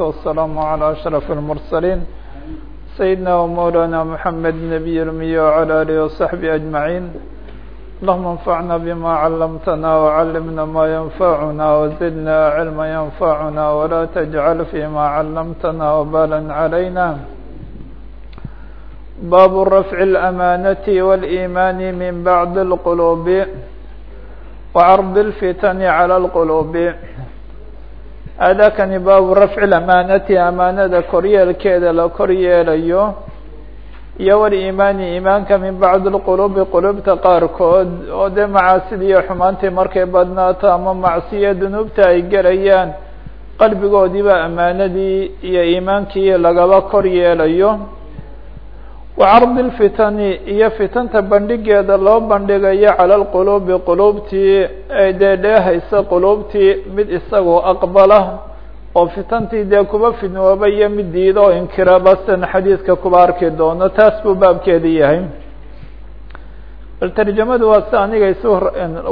والسلام على أشرف المرسلين سيدنا ومولانا محمد النبي الأمي وعلى آله وصحبه أجمعين اللهم انفعنا بما علمتنا وعلمنا ما ينفعنا وزدنا علما ينفعنا ولا تجعل فيما علمتنا وبالا علينا باب رفع الأمانة والإيمان من بعض القلوب وعرض الفتن على القلوب aadaakani baabu rafci lamaanati amaanada koryeelkeeda la koryeelayo. Iyo waliimaani iimaanka min bacdi lqulubi qulubta qaarkood. Oo dee macaasida iyo xumaantii markay badnaato ama macsiyo dunuubta ay gelayaan qalbigoodiiba amaanadii iyo iimaankii lagaba kor yeelayo wa cardi lfitani iyo fitanta bandhigeeda loo bandhigayo cala lqulubi quluubtii ay dee dheehaysa quluubtii mid isagoo aqbala oo fitantii dee kuba fidnooba iyo mid diida oo inkiraba sidan xadiidka kuba arki doono taas buu baabkeedi yahay bal tarjamadu waa si aniga isu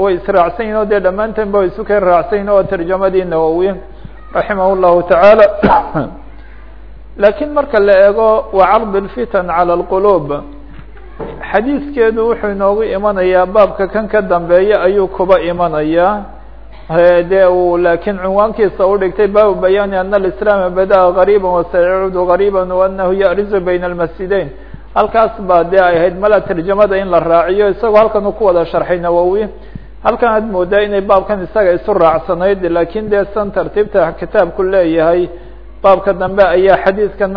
way israacsan yihiin o dee dhammaanteen ba isu ka raacsan yihiin waa tarjamadii nawowi raximah llahu tacaala laakiin marka la eego wa cardi lfitan cala alquluub xadiidkeedu wuxuu inoogu imanayaa baabka kan ka dambeeya ayuu kuba imanayaa dee uu laakiin cunwaankiisa u dhigtay baabu bayaani ana alislaama bada-a gariiba wasayacuudu gariiba waanahu yarizu bayna almasjideyn halkaas baa dee ay ahayd mala tarjamada in la raaciyo isagoo halkan uu ku wada sharxay nawowi. Halkan aad moodaa inay baabkan isaga isu raacsanayd laakiin dee san tartiibta kitaabku leeyahay baabka dambe ayaa xadiidkan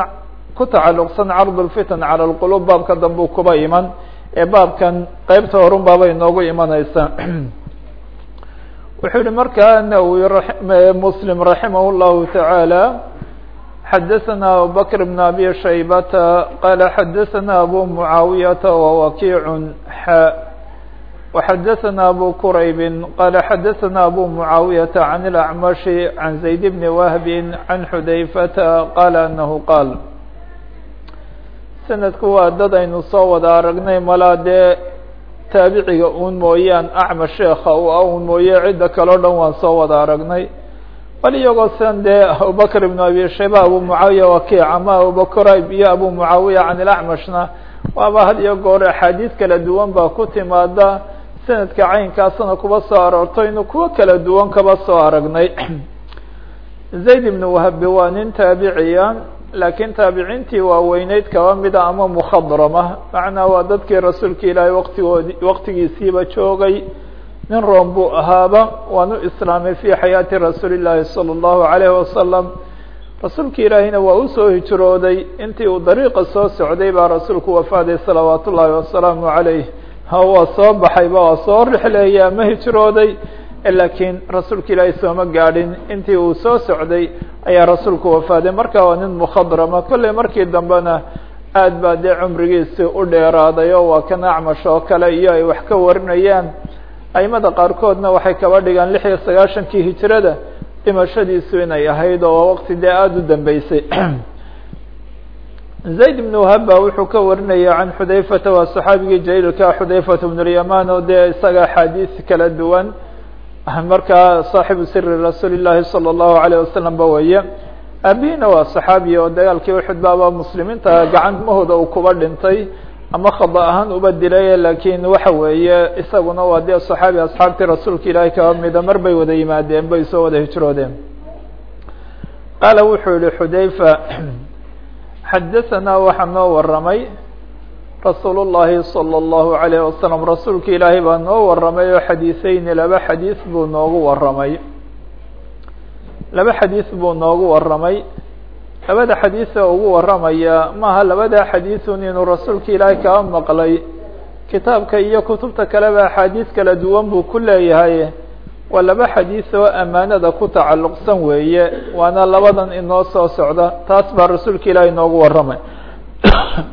ku tacalluqsan cardu lfitan cala lquluub baabka dambe kuba iman. Ee baabkan qeybta horun baaba inoogu imaneysa wuxuu yihi markaa nawowi muslim raximah llahu tacaala xadaثana abubakr bn abi shaybata qala xadaثana abu mucaawiyata wawakiicu xa وxadaثna abu qurayb qala xadaثna abu muعaawiyaةa عan الأcmaشhi عan زayd bn wahbi عan xudayfata qala anahu qaal sanadku waa dad aynu soo wada aragnay malaa dee taabiciga un mooyaan acmash sheeka u ah un mooye cidda kaleo dhan waan soo wada aragnay bal iyagoo sidan dee abubakr ibn abi shayba abu mucaawiya wakiic ama abu qurayb iyo abu mucaawiya can ilacmashna waaba had iyo goor axaadiis kala duwan baa ku timaada sanadka caynkaasna kuba soo aroorto inu kuwo kala duwan kaba soo aragnay. Zayd ibn wahabi waa nin taabiciya laakiin taabiciintii waaweyneyd kaba mida ama mukhadrama macnaa waa dadkii rasuulka ilaahay waqtigoodi waqtigiisiiba joogay. Nin room buu ahaaba waanu islaamay fi xayaati rasuuli llaahi salى اllahu alayhi wasalam rasuulka ilaahiyna waa u soo hijrooday intii uu dariiqa soo socday baa rasuulku wafaaday salawaat ullaahi wasalaamu calayh waa soo baxayba waa soo rixleeya ama hijrooday. Laakiin rasuulka ilaahay sooma gaadhin. Intii uu soo socday ayaa rasuulku wafaaday marka waa nin mukhadrama kolley markii dambena aad baa dee cumrigiisi u dheeraaday oo waa kan acmash oo kale iyo ay wax ka warinayaan. Aimada qaarkoodna waxay kaba dhigaan lix iyo sagaashankii hijrada dhimashadiisu inay ahayd oo waqti dee aada u dambeysay zayd ibn wahab ba wuxuu ka warinaya can xudayfata waa saxaabigii jaliilka xudayfata bn lyaman oo dee isaga axaadiis kala duwan. Markaa saaxibu siri rasuuli llahi salى اllahu alayh wasalam ba weeye aabihina waa saxaabi oo dagaalkii uxud baaba muslimiinta gacantmahooda uu kuba dhintay ama khada ahaan uba dilay lakiin waxa weeye isaguna waa dee saxaabi asxaabtii rasuulka ilaahay kaba mida mar bay wada yimaadeen bay soo wada hijroodeen. Qaala wuxuu yihi xudayfa xadaثanaa waxaa noo waramay rasuul الlahi salى الlahu عalayه wasalam rasuulka ilaahay baa noo waramay oo xadiiseyni laba xadiis buu noogu waramay laba xadiis buu noogu waramay labada xadiisa ugu waramaya maaha labada xadiisun inuu rasuulka ilaahay kaba maqlay kitaabka iyo kutubta kaleba axaadiis kala duwan buu ku leeyahay waa laba xadiis oo amaanada ku tacalluqsan weeye waana labadan inoo soo socda taas baa rasuulka ilaahay noogu waramay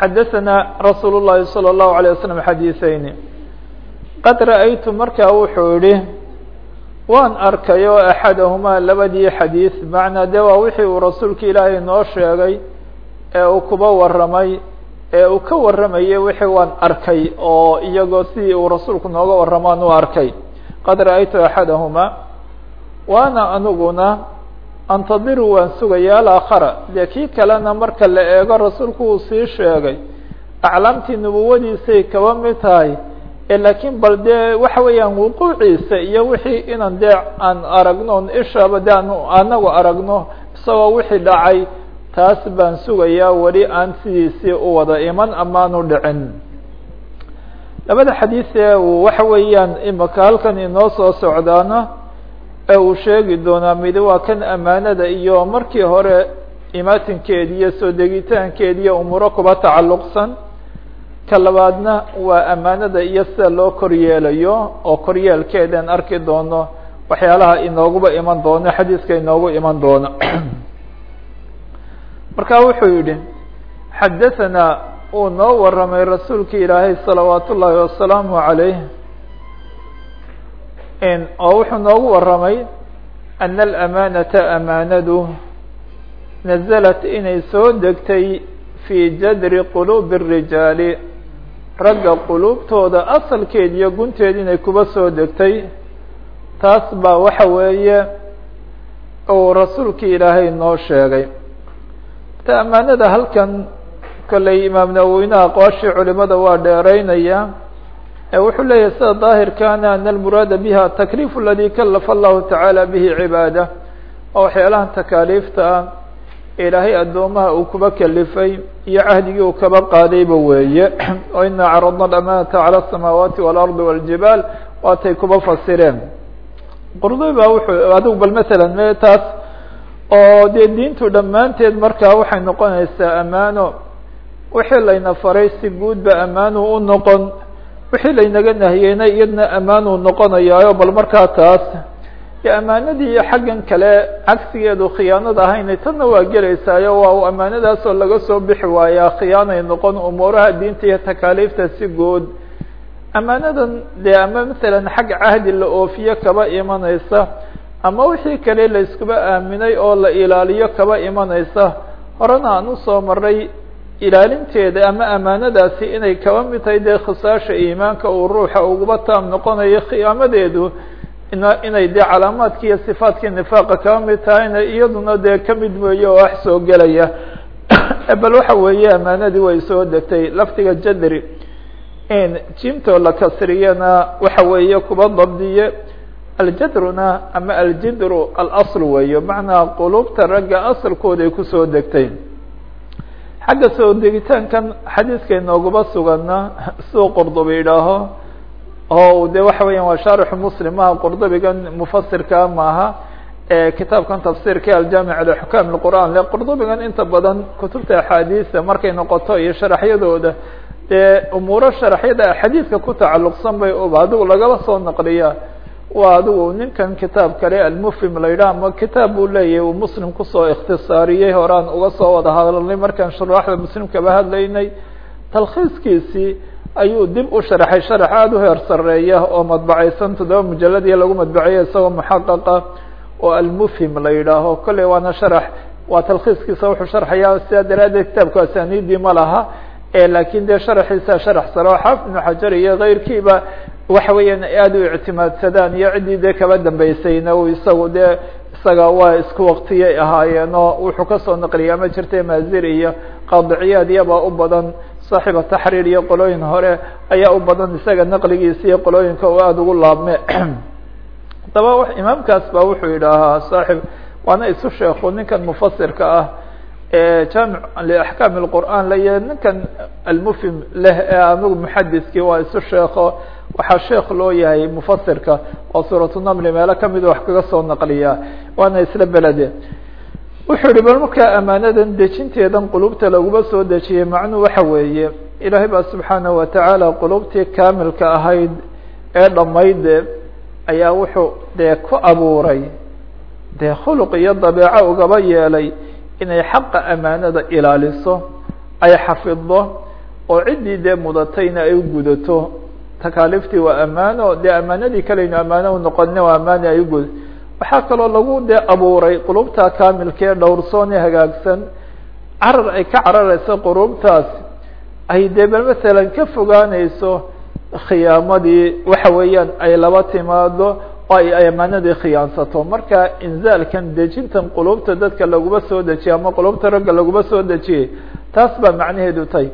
xadaثana rasuul الlahi salى الlahu عalيه waslم xadiiseyni qad ra'aytu markaa wuxuu yihi waan arkay oo axadahumaa labadii xadiis macnaa de waa wixii uu rasuulka ilaahay noo sheegay ee uu kuba waramay ee uu ka waramayay wixii waan arkay oo iyagoo sidii uu rasuulku nooga waramaan u arkay. Qad ra'aytu axadahumaa waana aniguna antadiru waan sugaya alaakhara. Dee kii kalena marka la eego rasuulku uu sii sheegay aclaamtii nubuwadiisay kaba mid tahay laakiin bal dee waxa weeyaan wuquuciisa iyo wixii inan dee aan aragno ishaaba de an anagu aragno isagoo wixii dhacay taas baan sugayaa weli aan sidiisii u wada iman amaanu dhicin. Labada xadiis ee waxa weeyaan imaka halkan inoo soo socdaana ee uu sheegi doonaa mid waa kan amaanada iyo markii hore imaatinkeedi iyo soo degitaankeedi iyo umuuro kuba tacalluqsan. Ka labaadna waa amaanada iyo sida loo koryeelayo oo koryeelkeedaan arki doono waxyaalaha inooguba iman doono xadiiska inoogu iman doono marka wuxuu yihi xadaثana uu noo waramay rasuulki ilaahay salawaat ullaahi wasalaamu عalayh oo wuxuu noogu waramay ana alamanata amaanadu naزlat inay soo degtay fii jadri quluubi الrijaali ragga quluubtooda asalkeed iyo gunteed inay kuba soo degtay taas baa waxa weeye uu rasuulkii ilaahay noo sheegay ta amaanada halkan kolley imaam nawoweynaha aqwaashii culimada waa dheereynaya ee wuxuu leeyahay sida daahirkaana ana almuraada biha takliif aladi kalafa allahu tacaala bihi cibaada. Oo waxyaalahan takaaliifta ah. Ilaahay addoomaha uu kuba kelifay iyo cahdigii uu kaba qaadayba weeye. Oo ina caradna alamanata calى asamaawaati walardi waljibaal. Waatay kuba fasireen. Qurdubi baa wuxuu adigu bal masalan me taas oo dee diintu dhammaanteed markaa waxay noqonaysaa amaano wixii layna faray si guudba amaanu u noqon wixii laynaga nahiyeyna iyadna amaanuu noqonayaayo bal markaa taas yo amaanadii xaggan kale cagsigeedu khiyaanad ahayna tanna waa gelaysaayo waa amaanadaasoo laga soo bixi waayaa khiyaanay noqon umuuraha diinta iyo takaaliifta si guud. Amaanadan dee ama masalan xag cahdi la oofiyo kaba imanaysa ama wixii kale la aaminay oo la ilaaliyo kaba imanaysa horena aan u soo maray ilaalinteeda ama amaanadaasi inay kaba mid tahay dee khisaasha iimaanka uu ruuxa uguba taam noqonayo khiyaamadeedu inay dee calaamaadki iyo sifaadkii nifaaqa kaba mid tahayna iyaduna dee ka mid weeye oo wax soo gelaya. Bal waxa weeye amaanadii way soo degtay. Laftiga jadri in jimtoo la kasriyana waxa weeye kuba dabdiye aljadruna ama aljidru alasl weeye macnaa qulubta ragga asalkooda ay ku soo degtay. Xagga soo degitaankan xadiiska inooguba sugana siduu qurdubi idhaaho. Oo de waxa weeyaan waa shaarixu muslim maha qurdubigan mufasirkaa maaha kitaabkan tafsirka aljamic lixkaam lqur'an le qurdubigan inta badan kutubta axaadiista markay noqoto iyo sharaxyadooda dee umuuro sharaxyada axaadiiska ku tacalluqsan bay adigu lagaba soo naqliya waa adigu ninkan kitaab kale almufhim la yidhah ama kitaab buu leeyahay uu muslim ku soo ikhtisaariyey horaan uga soo wada hadalnay markaan shuraaxda muslimkaba hadlaynay. Talkhiiskiisii ayuu dib u sharaxay sharax aada u heer sareeya oo madbacaysan toddoba mujaladiya lagu madbaceeya isagoo muxaqaqa oo almufhim la yidhaaho. Kolley waana sharax waa talkhiiskiisa wuxuu sharxayaa sidaa daraaddeed kitaabku asaniidii ma laha laakiin dee sharaxiisa sharax xaafid ibnu xajar iyo keyrkiiba waxa weeyaan aada u ictimaadsadaan iyo ciddii dee kaba dambeysayna isagu dee isaga waa isku waktiyay ahaayeen oo wuxuu ka soo naqliyaa ma jirta maazir iyo qaadiciyaad iyabaa u badan saaxiba taxriir iyo qolooyin hore ayaa u badan isaga naqligiisa iyo qolooyinka oo aada ugu laabme daba imaamkaas ba wuxuu yidhaahaa saaxib waana isu sheeko ninkan mufasirka ah jaamic liaxkaam lqur'an laya ninkan almufhim leh ee anigu muxadiskii waa isu sheeko waxaa sheekh loo yahay mufasirka oo suuratu namli meelo ka mid wax kaga soo naqliya waana isla belede wuxuu yihi bal markaa amaanadan dejinteedan qulubta laguma soo dejiyey macnuu waxa weeye ilaahay baa subxaanahu watacaala qulubtii kaamilka ahayd ee dhammayde ayaa wuxuu dee ku abuuray dee khuluq iyo dabeeco ugaba yeelay inay xaqa amaanada ilaaliso ay xafiddo oo ciddii dee mudatayna ay gudato. Takaaliiftii waa amaano dee amaanadii kalaynu amaano unoqonin waa amaani ay ugud waxaa kaloo lagu dee abuuray qulubta kaamilkee dhowrsoon ee hagaagsan. Carar ay ka carareyso qulubtaas ay dee bal masalan ka fogaaneyso khiyaamadii waxa weeyaan ay laba timaado ay amaanadii khiyaansato. Marka inzaalkan dejintan qulubta dadka laguma soo dejiyey ama qulubta ragga laguma soo dejiyey taas baa macnaheedu tay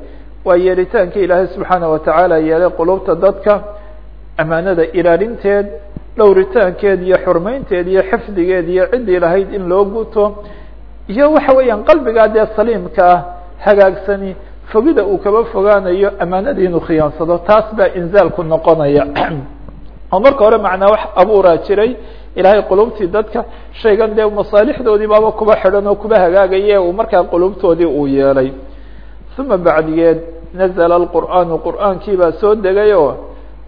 waa yeelitaanka ilaahay subxaana watacaala yeelay qulubta dadka amaanada ilaalinteed dhowritaankeed iyo xurmeynteed iyo xifdigeed iyo ciddii lahayd in loo guto. Iyo waxa weeyaan qalbigaa dee saliimka ah hagaagsani fogida uu kaba fogaanayo amaanadii inuu khiyaansado taas baa inzaalku noqonaya oo marka hore macnaa wax abuuraa jiray ilaahay qulubtii dadka shaygan dee masaalixdoodii baaba kuba xidhan oo kuba hagaagaya uu markaa qulubtoodii uu yeelay. Uma bacdigeed nazla alqur'aanu qur'aankii baa soo degay oo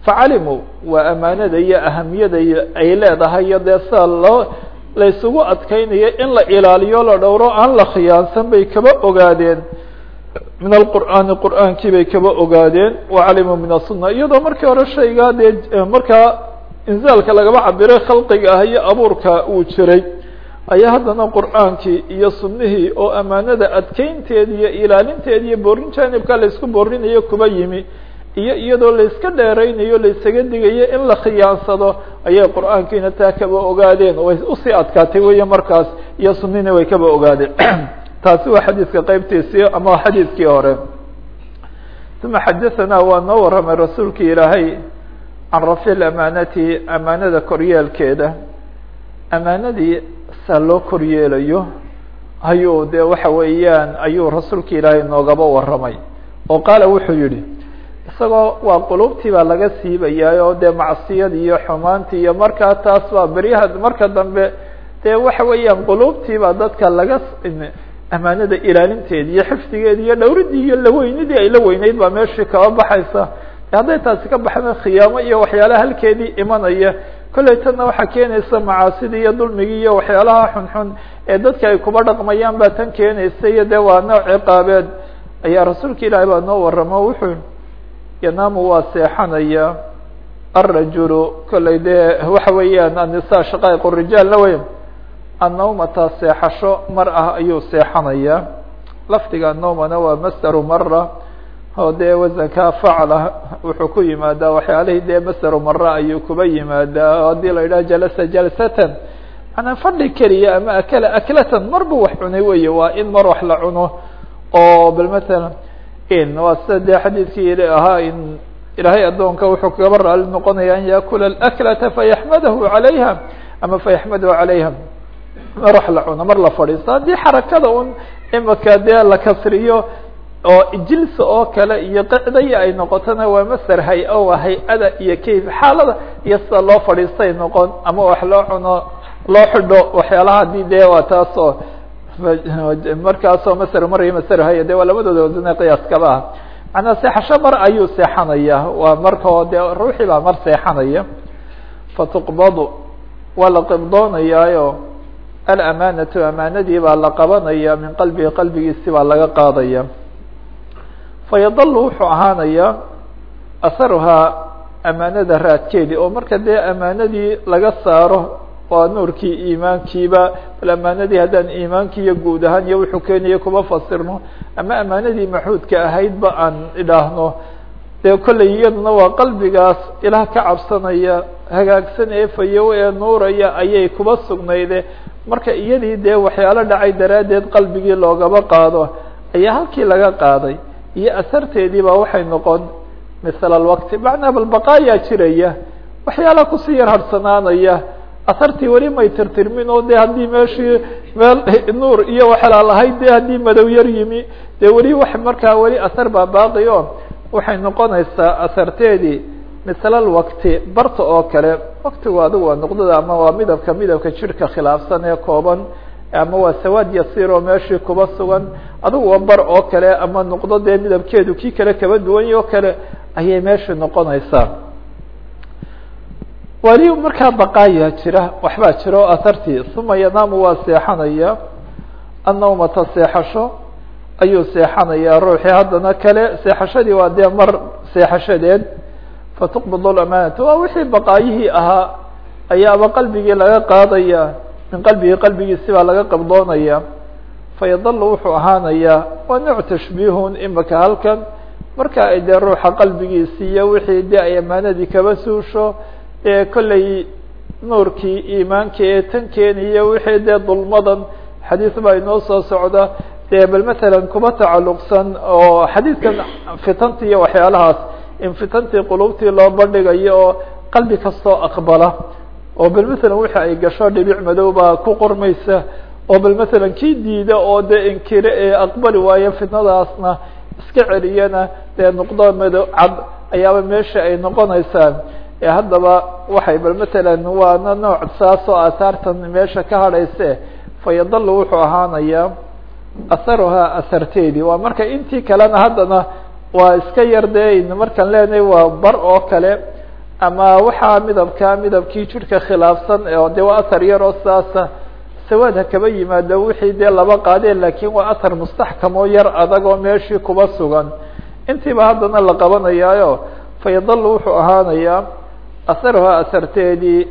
facalimuu waa amaanada iyo ahamiyada ay leedahay iyo dee sida loo laysugu adkeynayo in la ilaaliyo la dhowro aan la khiyaansan bay kaba ogaadeen min alqur'aani qur'aankii bay kaba ogaadeen wacalimuu min asunna iyadoo markii hore shaygaa dee markaa inzaalka lagaba cabiray khalqiga ah iyo abuurka uu jiray ayaa haddana qur'aankii iyo sunnihii oo amaanada adkeynteed iyo ilaalinteed iyo boorin jaanibka laysku boorinayo kuba yimi iyo iyadoo layska dheeraynayo laysaga digayo in la khiyaansado ayay qur'aankiina taa kaba ogaadeen way u sii adkaatay weeye markaas iyo sunnina way kaba ogaadeen taasi waa xadiidka qeybtiisii ama xadiidkii hore. Uma xadaثana waa noo warramay rasuulki ilaahay can rafi amaanati amaanada koryeelkeeda amaanadii saa loo koryeelayo ayuu de waxa weeyaan ayuu rasuulka ilaahay noogaba warramay oo qaala wuxuu yihi isagoo waa qulubtii baa laga siibayaa oo dee macsiyadii iyo xumaantii iyo markaa taas baa beryaha marka dambe dee waxa weeyaan qulubtii baa dadka laga amaanada ilaalinteedi iyo xifdigeedi iyo dhowridii iyo laweynidii ay la weyneyd baa meeshii kaba baxaysa. Hadday taasi ka baxda khiyaamo iyo waxyaalaha halkeedii imanaya kolley tanna waxaa keenaysa macaasidii iyo dulmigii iyo waxyaalaha xunxun ee dadka ay kuba dhaqmayaan baa tan keenaysa iyo dee waa nooc ciqaabeed. Ayaa rasuulka ilaahi baa noo warramo wuxuu yanaamu waa seexanaya alrajulu kolley dee waxa weeyaan annisa shaqaa'iq rijaalna wey annawmata seexasho mar ah ayuu seexanaya lafdiga annawmana waa masdaru mara oo dee wasankaa facla wuxuu ku yimaadaa waxyaalihii dee masdaru mara ayuu kuba yimaadaa haddii la yidhaha jalasa jalsatan manaa fadhi keliya ama akala aklatan mar wax cunay wey waa in mar wax la cuno oo bal matala waa sida dee xadiidkii ahaa in ilaahay addoonka wuxuu kaba raali noqonaya an yaakula aklata fayaxmadahu calayha ama fayaxmadahu calayha mar wax la cuno mar la fadhiisto. Haddii xarakada un imika dee la kasriyo oo jilsa oo kale iyo qicdaya ay noqotona waa masder hay'a waa hay'ada iyo kayf xaalada iyo sida loo fadhiistay noqon ama wax loo cuno loo xidho waxyaalaha haddii dee waa taas oo markaasoo masder mar iyo masder haya de waa labadooda wasane qiyaaskaba ah macnaa seexasho mar ayuu seexanaya waa markao dee ruuxii baa mar seexanaya. Fatuqbadu waa la qibdoonayaayo alamaanatu amaanadii baa la qabanaya min qalbihi qalbigiisi baa laga qaadaya. Fayadalu wuxuu ahaanayaa aharuhaa amaanada raadkeedii oo marka dee amaanadii laga saaro waa nuurkii iimaankiiba bal amaanadii haddaan iimaankii iyo guud ahaan iyo wuxuu keenaya kuma fasirno ama amaanadii maxuudka ahaydba aan idhaahno dee kolley iyaduna waa qalbigaas ilaah ka cabsanaya hagaagsan ee fayow ee nuuraya ayay kuba sugnayde marka iyadii dee waxyaalo dhacay daraaddeed qalbigii loogaba qaado ayaa halkii laga qaaday. Iyo asarteedii baa waxay noqon misla alwaqti macnaa bal baqaayaa jiraya. Waxyaala ku sii yar harsanaanaya asartii weli may tirtirmin oo de haddii meeshii meel nuur iyo waxalaa lahayd de haddii madow yar yimi. Dee weli wax markaa weli asar baa baaqi o waxay noqonaysaa asarteedii misla alwaqti barta oo kale waktigu adigu waa noqdada ama waa midabka midabka jirhka khilaafsan ee kooban ama waa sawaad yasiir oo meeshii kuba sugan adigu waa bar oo kale ama noqdo dee midabkeedu kii kale kaba duwany oo kale ayay meeshii noqonaysaa. Weli markaa baqaaya jira waxbaa jira o asartii uma yanaamu waa seexanaya annawmata seexasho ayuu seexanaya ruuxii haddana kale seexashadii waa dee mar seexashadeed fatuqbid lamaanata waa wixii baqaayihii ahaa ayaaba qalbigii laga qaadaya min qalbihi qalbigiisi baa laga qabdoonaya fayadalu wuxuu ahaanayaa waa nooc tashbiihun imika halkan marka ay dee ruuxa qalbigiisi iyo wixii de ay amaanadii kaba suusho ee kolley nuurkii iimaanka ee tan keeniyo wixii dee dulmadan xadiis baa inoo soo socda dee bal matalan kuba tacalluqsan oo xadiidkan fitanti iyo waxyaalahaas in fitantii qulubtii loo bandhigayo oo qalbi kastoo aqbala oo bal matalan wixi ay gasho dhibic madow baa ku qormaysa oo bal matalan kii diida oo dee inkire ee aqbali waayo fitnadaasna iska celiyana dee nuqdo madow cad ayaaba meesha ay noqonaysaan. Haddaba waxay bal matalan waana nooc saas oo asaartan meesha ka hadhayse fayadalu wuxuu ahaanayaa aharuhaa asarteedii. Waa marka intii kalena haddana waa iska yar dee markaan leenahay waa bar oo kale ama waxaa midabka midabkii jirhka khilaafsan oo de waa athar yar oo saasa sawaad ha kaba yimaado wixii dee laba qaadeen laakiin waa athar mustaxkam oo yar adag oo meeshii kuba sugan. Intiiba haddana la qabanayaayo fayadalu wuxuu ahaanayaa aharuhaa asarteedii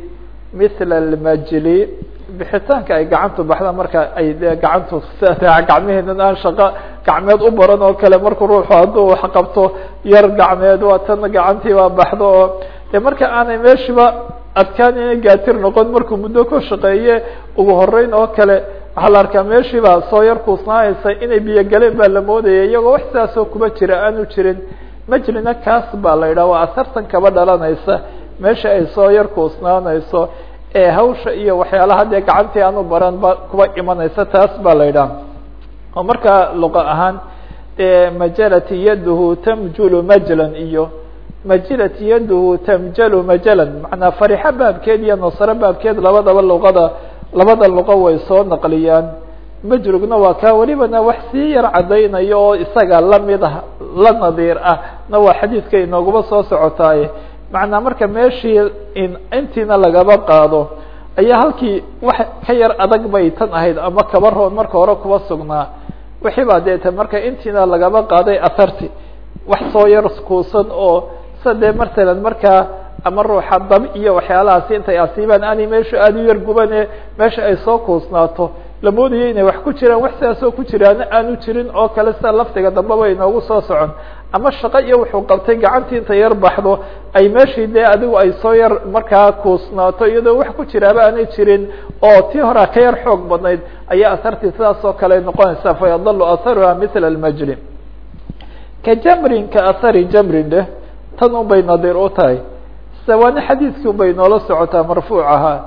mithla almajli bixitaanka ay gacantu baxda marka ay dee gacantu gacmeheenan aan shaqo gacmeed u baran oo kale markuu ruuxu hadduu wax qabto yar gacmeed waa tan gacantii baa baxdo. Oo de marka aanay meeshiba adkaan inay gaatir noqon markuu muddo ku shaqeeye ugu horeyn oo kale waxaa la arkaa meeshiiba soo yar kuusnaanaysa inay biyo galeen baa la moodaya iyagoo wax sidaasoo kuba jira aanu jirin. Majlina kaas baa la yidhaha waa asartan kaba dhalanaysa meesha ay soo yar kuusnaanayso ee hawsha iyo waxyaalaha dee gacantii aanu baran ba kuba imanaysa taas baa la yidhaha oo markaa luqa ahaan majalati yaduhu tamjulu majlan iyo majilati yaduhu tamjalu majalan macnaa farixa baabkeed iyo nasro baabkeed labadaba luqada labada luqo way soo naqliyaan. Majrugna waa kaa welibana wax sii yar caddaynayo oo isaga la mid ah la nadiir ah na waa xadiidka inooguma soo socotaaye macnaa marka meeshii intiina lagaba qaado ayaa halkii wax ka yar adag bay tan ahayd ama kaba roon marka hore kuba sugnaa. Wixii baa deeta marka intiina lagaba qaaday atharti wax soo yar kuusan oo sa dee markaa ama ruuxa dab iyo waxyaalahaasi intay asiibaan aanay meesha aada u yar gubane meesha ay soo kuusnaato. La inay wax ku jiraan wax sidaasoo ku jiraana aanu jirin oo kale sida laftiga dambeba inoogu soo socon ama shaqo iyo wuxuu qabtay gacantii inta yar baxdo ay meeshii dee adigu ay soo yar markaa kuusnaato iyadoo wax ku jiraaba aanay jirin oo tii horaa ka yar xoog badnayd ayaa asartii sidaas oo kale noqonaysa fayadalu aharuha mithla almajli. Ka jamrin ka ahari jamrin dheh tan un bay nadiir u tahay. Sa waana xadiidkii un bay noola socotaa marfuuc ahaa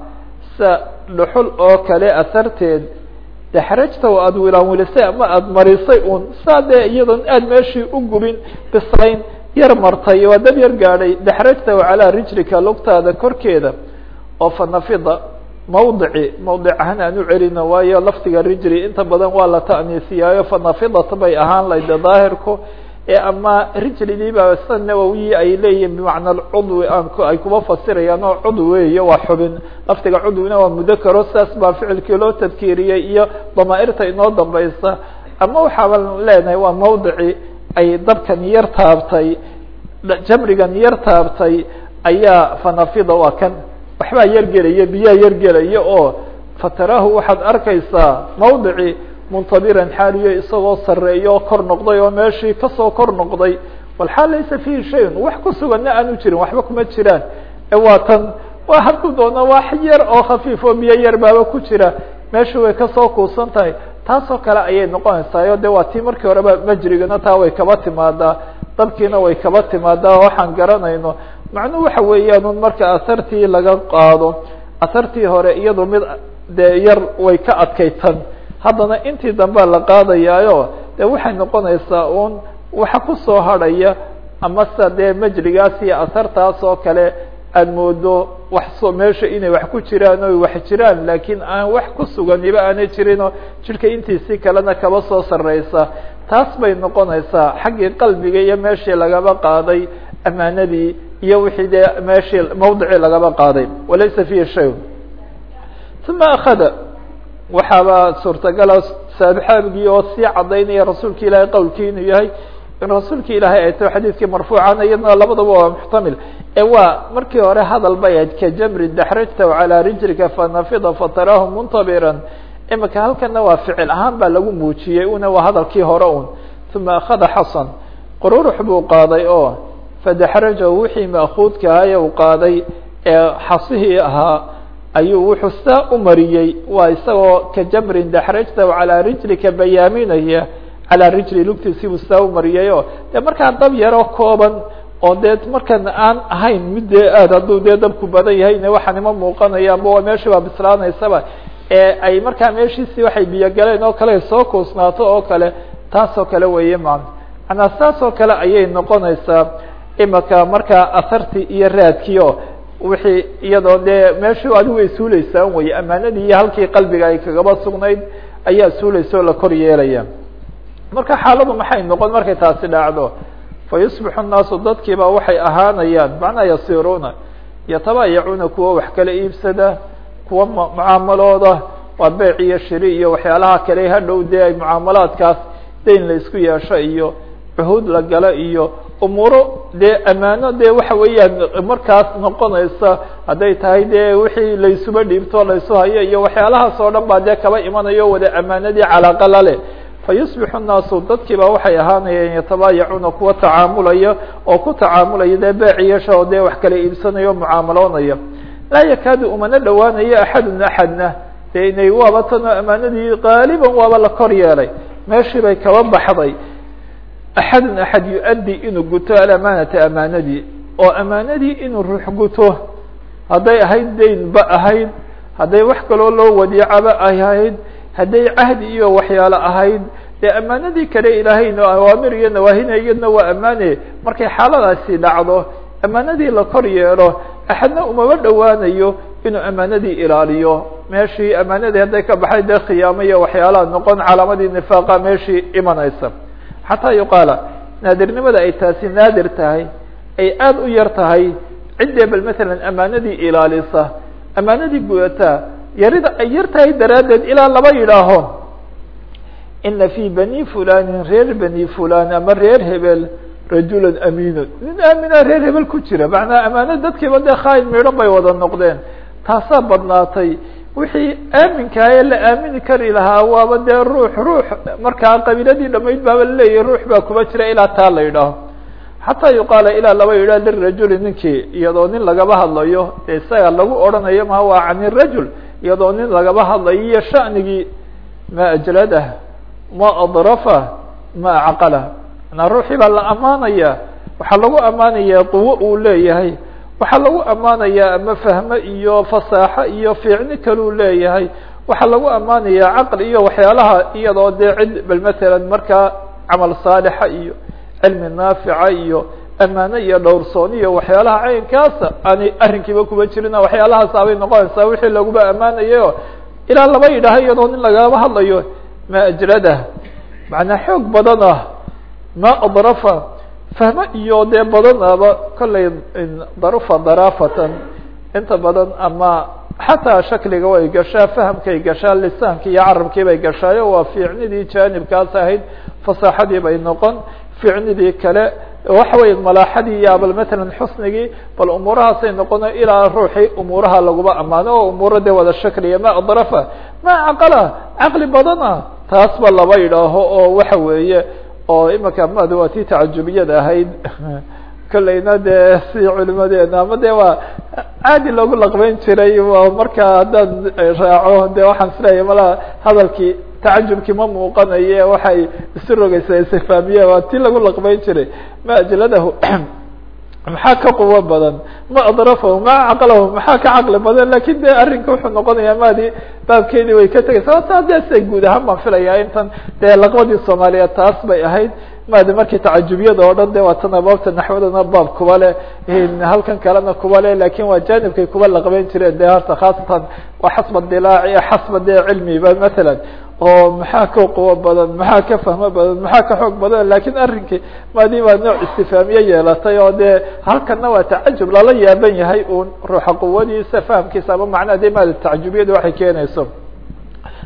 sa dhuxul oo kale asarteed daxrajta oo aada wilaanwilisay ama aada marisay un saa dee iyadoon aada meeshii u gubin bislayn yar martay waa dab yar gaadhay. Daxrajta calaa rijlika lugtaada korkeeda oo fanafida mawdici mawdic ahaan aan u celino waayo laftiga rijli inta badan waa la ta'niisiyaayo fanafidat bay ahaan layde daahirku ama rijligii baa sida nawowiyi ay leeyihiin bimacna alcudwi aan ay kuba fasirayaan oo cudwi weeyo waa xubin. Laftiga cudwina waa mudakaro saas baa ficilkii loo tadkiiriyey iyo damaairta inoo dambaysa. Ama waxaaban leenahay waa mawdici ay dabkan yar taabtay jamrigan yar taabtay ayaa fanafida waa kan. Waxbaa yargelaya biyaha yargelaya oo fataraahu waxaad arkaysaa mawdici muntabiran xaaliyo isagoo sareeyo oo kor noqday oo meeshii ka soo kor noqday. Walxaal laysa fihi shayun wax ku suganna aanu jirin waxba kuma jiraan. Ee waa tan waa hadduu doono wax yar oo khafiif oo biyo yar baaba ku jira. Meesha way ka soo kuusan tahay. Taasoo kale ayay noqonaysaa o de waa tii markii horeba majrigana taa way kaba timaadaa. Dabkiina way kaba timaadaa waxaan garanayno. Macnuhu waxa weeyaan marka asartii laga qaado asartii hore iyadu mid dee yar way ka adkaytan haddana intii dambea la qaadayaayo de waxay noqonaysaa un waxa ku soo hadhaya ama sida dee majligaas iyo asartaas oo kale aad moodo wax meesha inay wax ku jiraan o wax jiraan laakiin aan wax ku suganiba aanay jirinoo jidhka intiisii kalena kaba soo sareysa taas bay noqonaysaa xaggii qalbiga iyo meeshii lagaba qaaday amaanadii iyo wixii dee meeshii mawdicii lagaba qaaday. Walaysa fihi shay uma akada waxaaba suurtagala saabxaabigii oo sii cadaynaya rasuulka ilaahay qowlkii inuu yahay in rasuulki ilaahay ay taho xadiidkii marfuucana iyadna labadaba waa muxtamil. Ee waa markii hore hadal bay ka jamri daxrajta calaa rijlika fanafida fataraahu muntabiran. Imika halkana waa ficil ahaan baa lagu muujiyey una waa hadalkii hore un uma akhada xasan. Qururux buu qaaday oo fadaxrajahu wixii ma'kuudka ahay u qaaday ee xasihii ahaa ayuu wuxuu saa u mariyey waa isagoo ka jamrin daxrajta calaa rijlika bayaaminaya calaa rijli lugtiisiibuu saa u mariyay o dee markaa dab yaroo kooban oo dee markan aan ahayn mid dee aad hadduu dee dabku badan yahayne waxaan ima muuqanaya amba waa meeshii baa bislaanaysaba ee ay markaa meeshiisii waxay biyo galeen oo kale soo kuusnaato oo kale taasoo kale weeye maan manaa saas oo kale ayay noqonaysaa imaka markaa asartii iyo raadkii o wixii iyadoo dee meeshii adigu ay suuleysaan weye amaanadii iyo halkii qalbiga ay kagaba sugnayd ayaa suuleysa oo la kor yeelaya. Marka xaaladu maxay noqon? Markay taasi dhacdo fa yusbixu nnaasu dadkiiba waxay ahaanayaan macnaa yasiruuna yatabayacuuna kuwa wax kala iibsada kuwa mucaamalooda waa beyc iyo shiri iyo waxyaalaha kale hadhow dee ay mucaamalaadkaas dayn la isku yeesho iyo cuhuud la galo iyo umuuro dee amaano dee waxa weeyaan markaas noqonaysa hadday tahay dee wixii laysuba dhiibto laysu hayo iyo waxyaalahaas oo dhan baa dee kaba imanayo wada amaanadii calaaqa lale fa yusbixu nnaasu dadkiiba waxay ahaanayeen yatabaayacuuna kuwa tacaamulaya oo ku tacaamulaya dee beeciyasha oo dee wax kala iibsanaya o mucaamaloonaya. Laa yakaadu umana dhowaanayo axadun axadna dee inay waaba tanoo amaanadii qaaliban waaba la kor yeelay. Meeshii bay kaba baxday axadun axad yu-addi inuu guto alamanata amaanadii oo amaanadii inuu ruux guto hadday ahayd daynba ahayd hadday wax kaloo loo wadiicaba ahayd hadday cahdi iyo waxyaalo ahayd dee amaanadii kale ilaahayna awaamir iyo nawaahina iyadna waa amaane markay xaaladaasi dhacdo amaanadii la kor yeelo axadna umaba dhowaanayo inuu amaanadii ilaaliyo meeshii amaanadii hadday ka baxay dee khiyaamo iyo waxyaalaha noqon calaamadii nifaaqa meeshii imanaysa xataa yuqaala naadirnimada ay taasi naadir tahay ay aada u yar tahay. Ciddee bal matalan amaanadii ilaalisa amaanadii gudataa yarida ay yar tahay daraaddeed ilaa laba yidhaaho ina fi bani fulanin reer bani fulan ama reer hebel rajulan aminun nin aamina reer hebel ku jira macnaa amaano dadkiiba dee khaain midhan bay wada noqdeen. Taasaa badnaatay wixii aaminkaa ee la aamini kari lahaa waaba dee ruux ruux. Markaa qabiiladii dhamayd baaba la leeyahay ruux baa kuba jira ilaa taa la yidhaaho. Xataa yuqaala ilaa laba yidhah lirajuli ninkii iyadoo nin lagaba hadlayo. Dee isaga lagu odhanayo ma waa can irajul iyadoo nin lagaba hadlayo iyo sha'nigii ma ajladah ma adrafa ma acqalah manaa ruuxii baa la ammaanaya waxaa lagu ammaanayaa quwo uu leeyahay waxaa lagu ammaanayaa ama fahmo iyo fasaaxo iyo fiicni kaluu leeyahay. Waxaa lagu ammaanayaa caqli iyo waxyaalaha iyadoo dee cid bal matalan markaa camal saalixa iyo cilmi naafica iyo amaano iyo dhowrsoon iyo waxyaalaha caynkaasa aanay arrinkiiba kuba jirin waxyaalahaas abay noqonaysaa wixii laguba ammaanayayo. Ilaa laba yidhaaha iyadoo nin lagaba hadlayo ma ajradah macnaa xoog badan ah. Ma adrafa fahmo? Iyo dee badanaba kollay darufa daraafatan. Inta badan ama xataa shakliga way gashaa fahamkay gashaa lisaanki iyo carabkii bay gashaayo waa fiicnidii jaanibkaas ahayd fasaaxadii bay noqon. Fiicnidii kale waxa weya malaaxadii iyo bal matalan xusnigii bal umuurahaasay noqona ilaa ruuxii umuuraha laguba ammaano oo umuuro dee wada shakliya ma adrafa ma caqala caqli badana taas ba laba yidhaaho oo waxa weeye oo imika mad waa tii tacajubiyada ahayd. Kolleyna dee si culimadeena ama de waa caadi loogu laqbeyn jiray markaa haddaan raaco de waxaan isleeyahy malaa hadalkii tacajubkii ma muuqanaye waxay isu rogeysaa isfaamiye waa tii lagu laqbeyn jiray. Ma ajladahu maxaa ka quwo badan? Ma adrafahu ma caqlahu maxaa ka caqli badan? Lakin de arrinka wuxuu noqonayaa maadi baabkeedii way ka tegeysa taa de sa guud ahaan baan filaya intan dee laqbadii soomaaliyeed taas bay ahayd. Maadi markii tacajubiyada oo dhan de waa tan abaabta naxwadana baab kuba le halkan kalena kuba le laakiin waa janibkay kuba laqbeyn jireen de horta khaasatan waa xasba dilaaci xasba de cilmiba matalan oo maxaa ka quwo badan maxaa ka fahmo badan maxaa ka xoog badan laakiin arrinkii maadi waa nooc istifaamiye yeelatay oo dee halkana waa tacajub lala yaaban yahay un ruuxa quwadiisa fahamkiisa ama macnaha de maadi tacajubiyada waxay keenayso.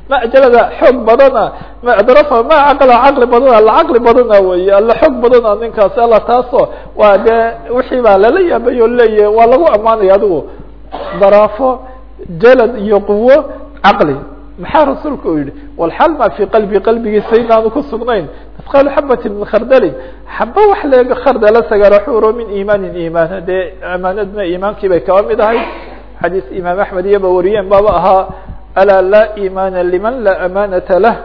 Ma ajalada xoog badana ma adrafa ma caqla caqli badana alla caqli badana wey alla xoog badana ninkaasi alla taaso waa dee wixii baa lala yaabay oo waa lagu ammaanaya adigu daraafo jalad iyo quwo caqli maxaa rasuulka u yihi walxal ma fi qalbi qalbigiisa inaanu ku sugnayn. Mithqaalu xabati min khardalin. Xaba wax leega khardala sagaraxuuro min iimaanin iimaan. Dee amaanadna iimaankii bay kaba mid ahay xadiis imaam axmed iyoba wariyeen baaba ahaa alaa laa imaana liman laa amaanata lah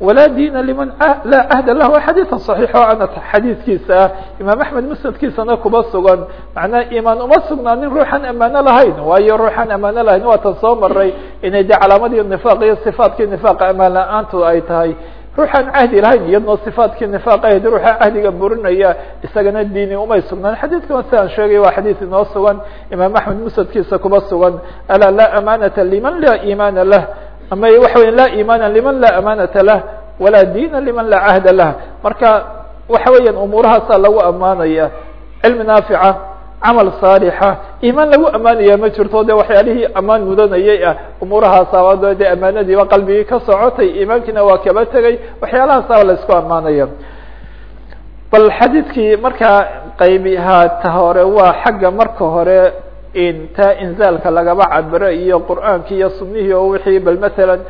walaa diina liman laa cahda lah waa xadiian صaxiixo anas xadiidkiisa ah imaam axmed musnadkiisana kuba sugan macnaha imaan uma sugnaanin ruuxan amaano lahayn waayo ruuxan amaano lahayn waatan soo maray inay de calaamadii nifaaq iyo sifaatkii nifaaqa amaan la'aantu ay tahay ruuxaan cahdi lahayn iyadnoo sifaatkii nifaaq ahayd ruuxa cahdiga burinaya isagana diini umay sugnaan xadiidkan sidaan sheegay waa xadiid inoo sugan imaam axmed musnadkiisa kuba sugan alaa laa amaanata liman laa imaana lah ama waxa weya laa imaana liman laa amaanata lah walaa diina liman laa cahda lah. Marka waxa weeyaan umuurahaasaa lagu ammaanaya cilmi naafica camal saalixa imaan lagu ammaanaya ma jirto de waxyaalihii ammaan mudanayay ah. Umuurahaasaba de amaanadiiba qalbigii ka socotay imaankiina waa kaba tegay waxyaalahaasaba la isku ammaanaya. Bal xadiidkii markaa qaybihaata hore waa xagga marka hore taa inzaalka lagaba cabiro iyo qur'aankii iyo sunnihii oo wixii bal matalan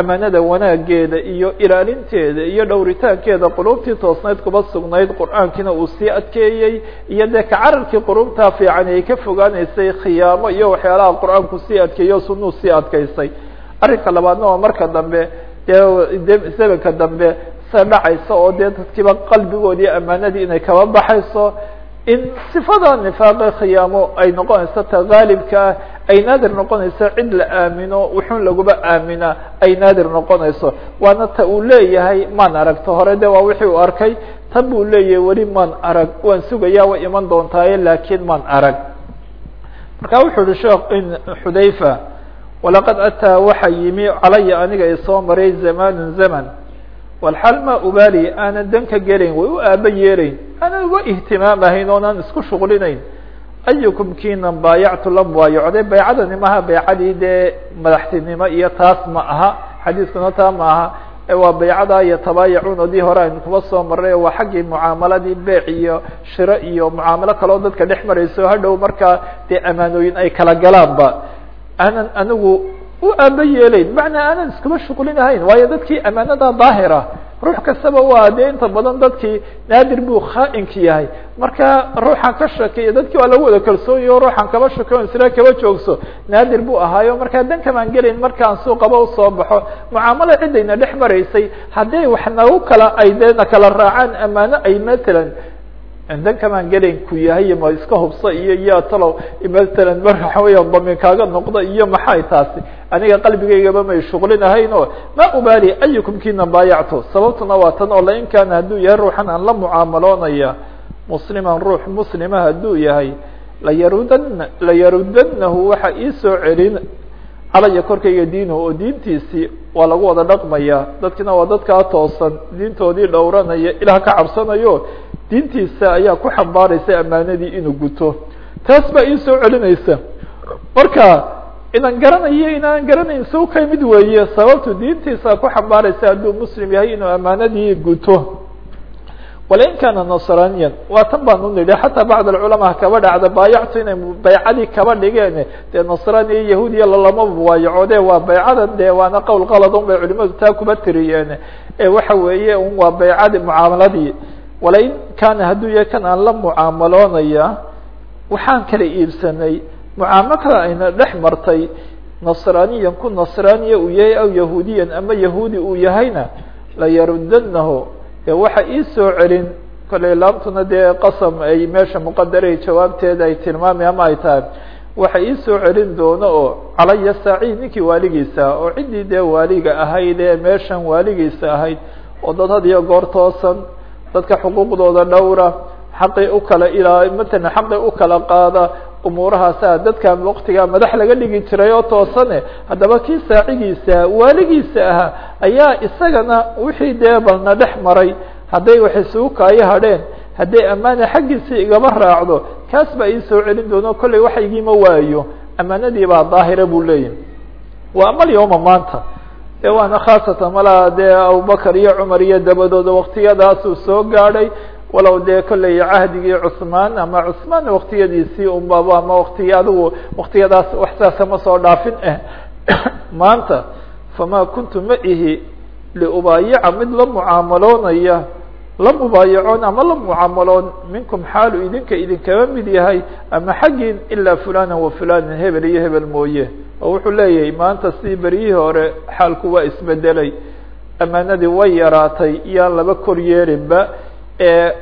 amaanada wanaageeda iyo ilaalinteeda iyo dhowritaankeeda qulubtii toosnayd kuba sugnayd qur'aankiina uu sii adkeeyey iyo dee kacararkii qulubtaa fiican ay ka fogaanaysay khiyaamo iyo waxyaalaha qur'aanku sii adkeeyey o sunuu sii adkaysay arrinka labaadna waa marka dambe dee de zamanka dambe se dhacaysa oo dee dadkiiba qalbigoodii amaanadii inay kaba baxayso in sifada nifaaqe khiyaamo ay noqonayso ta gaalibka ah ay naadir noqonayso cid la aamino wuxun laguba aamina ay naadir noqonayso. Waana ta uu leeyahay maan aragto hore de waa wixii uu arkay. Tan buu leeyahay weli maan arag waan sugaya way iman doontaaye laakiin maan arag. Marka wuxuu yihi sheekh xudayfa walaqad ataa waxa yimi calaya aniga isoo maray zamanu zaman. Walxal ma ubali aanan dan ka gelayn way u aaba yeelayn aanan uga ihtimaamahayn oonaan isku shuqlinayn ayukum kiinan baayactu la mubaayacday baycadani maha baycadii dee madaxtinimo iyo taas ma aha xadiiskuna taa ma aha waa baycada iyo odii hore aynu kuba soo maray waa xaggii mucaamaladii beec iyo shiro iyo mucaamalo kaleo dadka dhex marayso hadhow markaa dee amaanooyin ay kala galaanba aanan anigu u aaba yeelayn macnaa aanan iskuma shuqlinahayn waayo dadkii amaanada daahira ruux kastaba waa dee inta badan dadkii naadir buu khaa-inka yahay. Marka ruuxan ka shakeeya dadkii waa lagu wada kalsoonyaho ruuxan kaba shakeyo isla kaba joogso. Naadir buu ahaayo markaa dan kamaan gelayn markaan suuqaba u soo baxo mucaamalo ciddayna dhex maraysay hadday wax nagu kala ay dee na kala raacaan amaano ay matalan dan kamaan gelayn ku yahay ma iska hubso iyo ya talow matalan mar waxa weya damin kaaga noqdo iyo maxay taasi? Aniga qalbigaygaba may shuqlinahayn o ma ubaali ayukum kiina baayacto? Sababtuna waa tan oo lain kaana hadduu yahay ruuxan aan la mucaamaloonaya. Musliman ruux muslima hadduu yahay layarudan layarudanahu waxa iisoo celin. Calaya korkayga diinuhu oo diintiisii waa lagu wada dhaqmaya. Dadkina waa dadkaa toosan diintoodii dhowranaya ilaah ka cabsanayo diintiisa ayaa ku xambaaraysa amaanadii inuu guto. Taas baa iisoo celinaysa. Marka inaan garanayo inaan garanayn soo ka mid weeye sababtu diintiisa ku xambaaraysa hadduu muslim yahay inuu amaanadii guto. Walain kaana nasraniyan waa tan baan u nidhi xataa bacd alculamaa kaba dhacda baayactu inay baycadii kaba dhigeen. Dee nasrani iyo yahuudiya lalama mubaayacode waa baycadan de waana qowl qalad un bay culimadu taa kuba tiriyeen. Ee waxa weeye un waa baycadii mucaamaladii walain kaana hadduu yahay kan aan la mucaamaloonaya waxaan kala iibsanay. Mucaamalada ayna dhex martay nasraniyan ku nasraniya uu yahay aw yahuudiyan ama yahuudi uu yahayna layarudanahu de waxa ii soo celin kollay laamtuna dee qasam ay meesha muqadaray jawaabteeda ay tilmaamay ama ay tahay. Waxa ii soo celin doono oo calaya saaciid ninkii waaligiisa oo ciddii dee waaliga ahayd ee meeshan waaligiisa ahayd oo dad had iyo goor toosan dadka xuquuqdooda dhowra xaqii u kala ilaa matalan xaqii u kala qaada umuurahaasa dadka waktigaa madax laga dhigi jiray oo toosane haddaba kii saacigiisa waaligiisa ahaa ayaa isagana wixii dee balna dhex maray. Hadday wax isugu kaayo hadheen hadday ammaana xaggiisii igaba raacdo kaas baa ii soo celin doono kollay wax igima waayo ammaanadii baa daahira buu leeyahy waa amal yoma maanta de waana khaasatan malaa dee abubakar iyo cumar iyo dabadooda waktiyadaasuu soo gaadhay. Walow dee kolley cahdigii cusmaan ama cusmaan waktiyadiisii unbaba ama waktiga adigu waktiyadaas wax saasa ma soo dhaafin eh. Maanta famaa kuntu ma ihi liubaayica mid la mucaamaloonaya la mubaayacoon ama la mucaamaloon minkum xaalu idinka idinkaba mid yahay ama xaggiin ilaa fulana wa fulanin hebel iyo hebel mooye. Oo wuxuu leeyahay maanta sidii beryihii hore xaalku waa isbedelay. Amaanadii way yaraatay iyaan laba kor yeerinba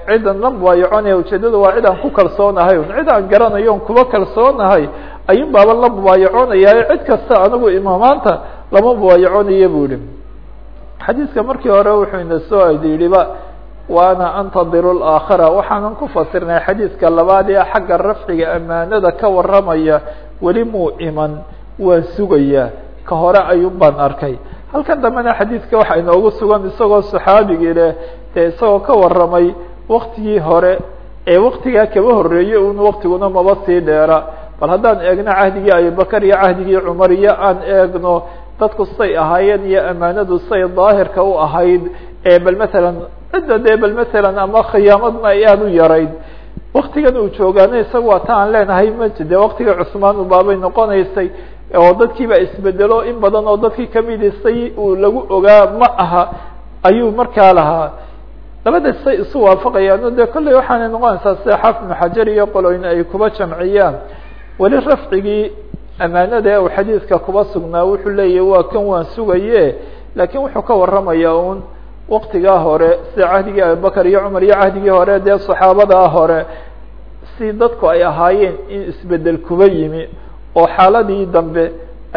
cidan la mubaayaconaya ujeedada waa cid aan ku kalsoonahay. Cid aan garanayo on kuba kalsoonahay ayun la mubaayaconaya cid kasta anigu imaamaanta lama mubaayaconaya bu yihi xadiiska markii hore wuxuu ina soo aydiyihiba waana antadiru laakhira waxaanan ku fasirnay xadiiska labaad ee xagga rafciga amaanada ka waramaya weli muu iman waan sugayaa ka hore ayun baan arkay. Halkan dambena xadiidka waxaa inoogu sugan isagoo saxaabigii leh dee isagoo ka waramay waktigii hore ee waktigaa kaba horeeyey un waktiguna maba sii dheera. Bal haddaan eegno cahdigii abubakar iyo cahdigii cumar iyo aan eegno dadku say ahaayeen iyo amaanadu say daahirka u ahayd ee bal matalan cidda dee bal matalan ama khiyaamadna ay aada u yarayd waktigan uu joogaana isaga waa aan leenahay maji dee waktiga cusmaan ubaabay noqonaysay oo dadkiiba isbedelo in badan oo dadkii kamidisay uu lagu ogaa ma aha ayuu markaa lahaa labada say isu waafaqayaano dee kolley waxaanay noqonaysaa sida xaafid ibnu xajar iyo qoloyn ay kuba jamciyaan weli rafcigii amaanada uu xadiidka kuba sugnaa wuxuu leeyahy waa kan waan sugaye laakiin wuxuu ka waramayaa un waktigaa hore sida cahdigii abubakar iyo cumar iyo cahdigii hore dee saxaabadaa hore si dadku ay ahaayeen in isbeddel kuba yimi oo xaaladii dambe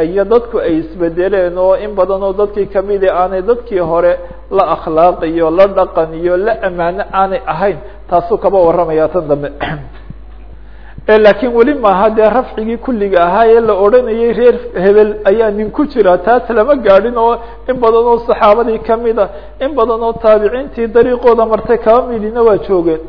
iyo dadku ay isbedeleen oo in badan oo dadkii kamidi aanay dadkii hore la akhlaaq iyo la dhaqan iyo la amaano aanay ahayn taasuu kaba waramaya tan dambe laakiin weli maaha dee rafcigii kulliga ahaa ee la odhanayay reer hebel ayaa nin ku jira. Taas lama gaadhin oo in badan oo saxaabadii kamida in badan oo taabiciintii dariiqooda martay kaba midina waa joogeen.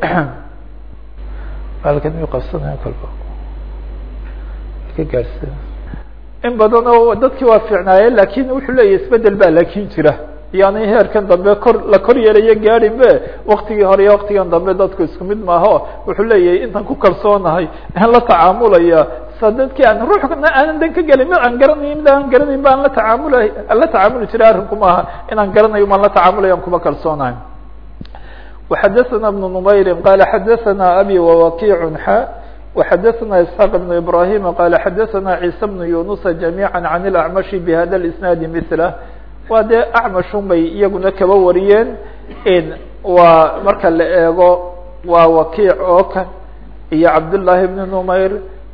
In badan oo dadkii waa fiicnaaye laakiin wuxuu leeyahy isbeddel baa laakin jira yani heerkan dambe kor la kor yeelayo gaadhin be waktigii hore iyo waktigan dambe dadku isku mid maaho wuxuu leeyahay intaan ku kalsoonahay aan la tacaamulaya sa dadkii aan ruuxna aanan dan ka gelin mid aan garanayo mid aan garanayn ba aan la tacaamula aan la tacaamuli jiray arrinku maaha inaan garanayo maan la tacaamulaya an kuma kalsoonahay وxadثna بن نmayri qal xadثna abي وwakiع xa وxadثna isحاq بن ibrahim qal xadثna عيسى بن yuنuس جamيعا عن الأعمشh bhada الاسناad mثله waa dee acmashun bay iyaguna kaba wariyeen. In waa marka la eego waa wakiic oo kan iyo cabdullaahi bn numayr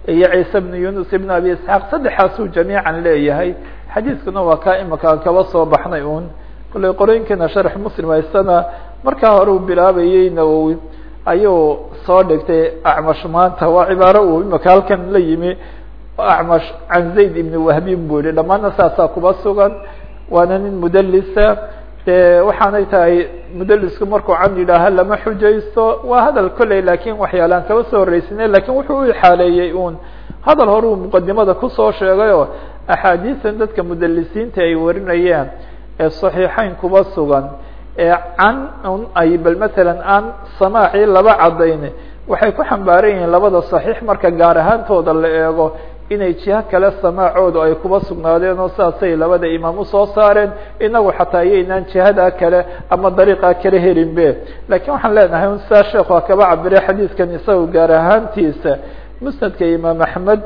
iyo ciise bn yunus ibn abi isxaaq saddexaasuu jamiican leeyahay. Xadiiskuna waa kaa imika kaba soo baxnay uun. Kolley qorooyinkeena sharx muslim haysana markaa hore uu bilaabayay nawowi ayuu soo dhigtay acmash maanta. Waa cibaaro uu imaka halkan la yimi. Acmash can zayd ibni wahbin buu yihi dhammaanna saasaa kuba sugan waana nin mudalisa de waxaanay tahay mudalisku markuu can yidhaaha lama xujaysto. Waa hadal kolley laakiin waxyaalaan kaba soo horeysine laakiin wuxuu u ixaaleeyey un hadal hore uu muqadimada ku soo sheegay oo axaadiisan dadka mudalisiinta ay warinayaan ee صaxiixeyn kuba sugan ee can un ay bal matalan aan samaaci laba cadayn waxay ku xambaaran yihiin labada صaxiix marka gaar ahaantooda la eego inay jiha kale samaacoodu ay kuba sugnaadeen oo saasay labada imaam u soo saareen inagu xataa iyaynaan jihada kale ama dariiqa kale helin be laakiin waxaan leenahay un saa sheekh waa kaba cabire xadiidkan isaga gaar ahaantiisa. Musnadka imaam axmed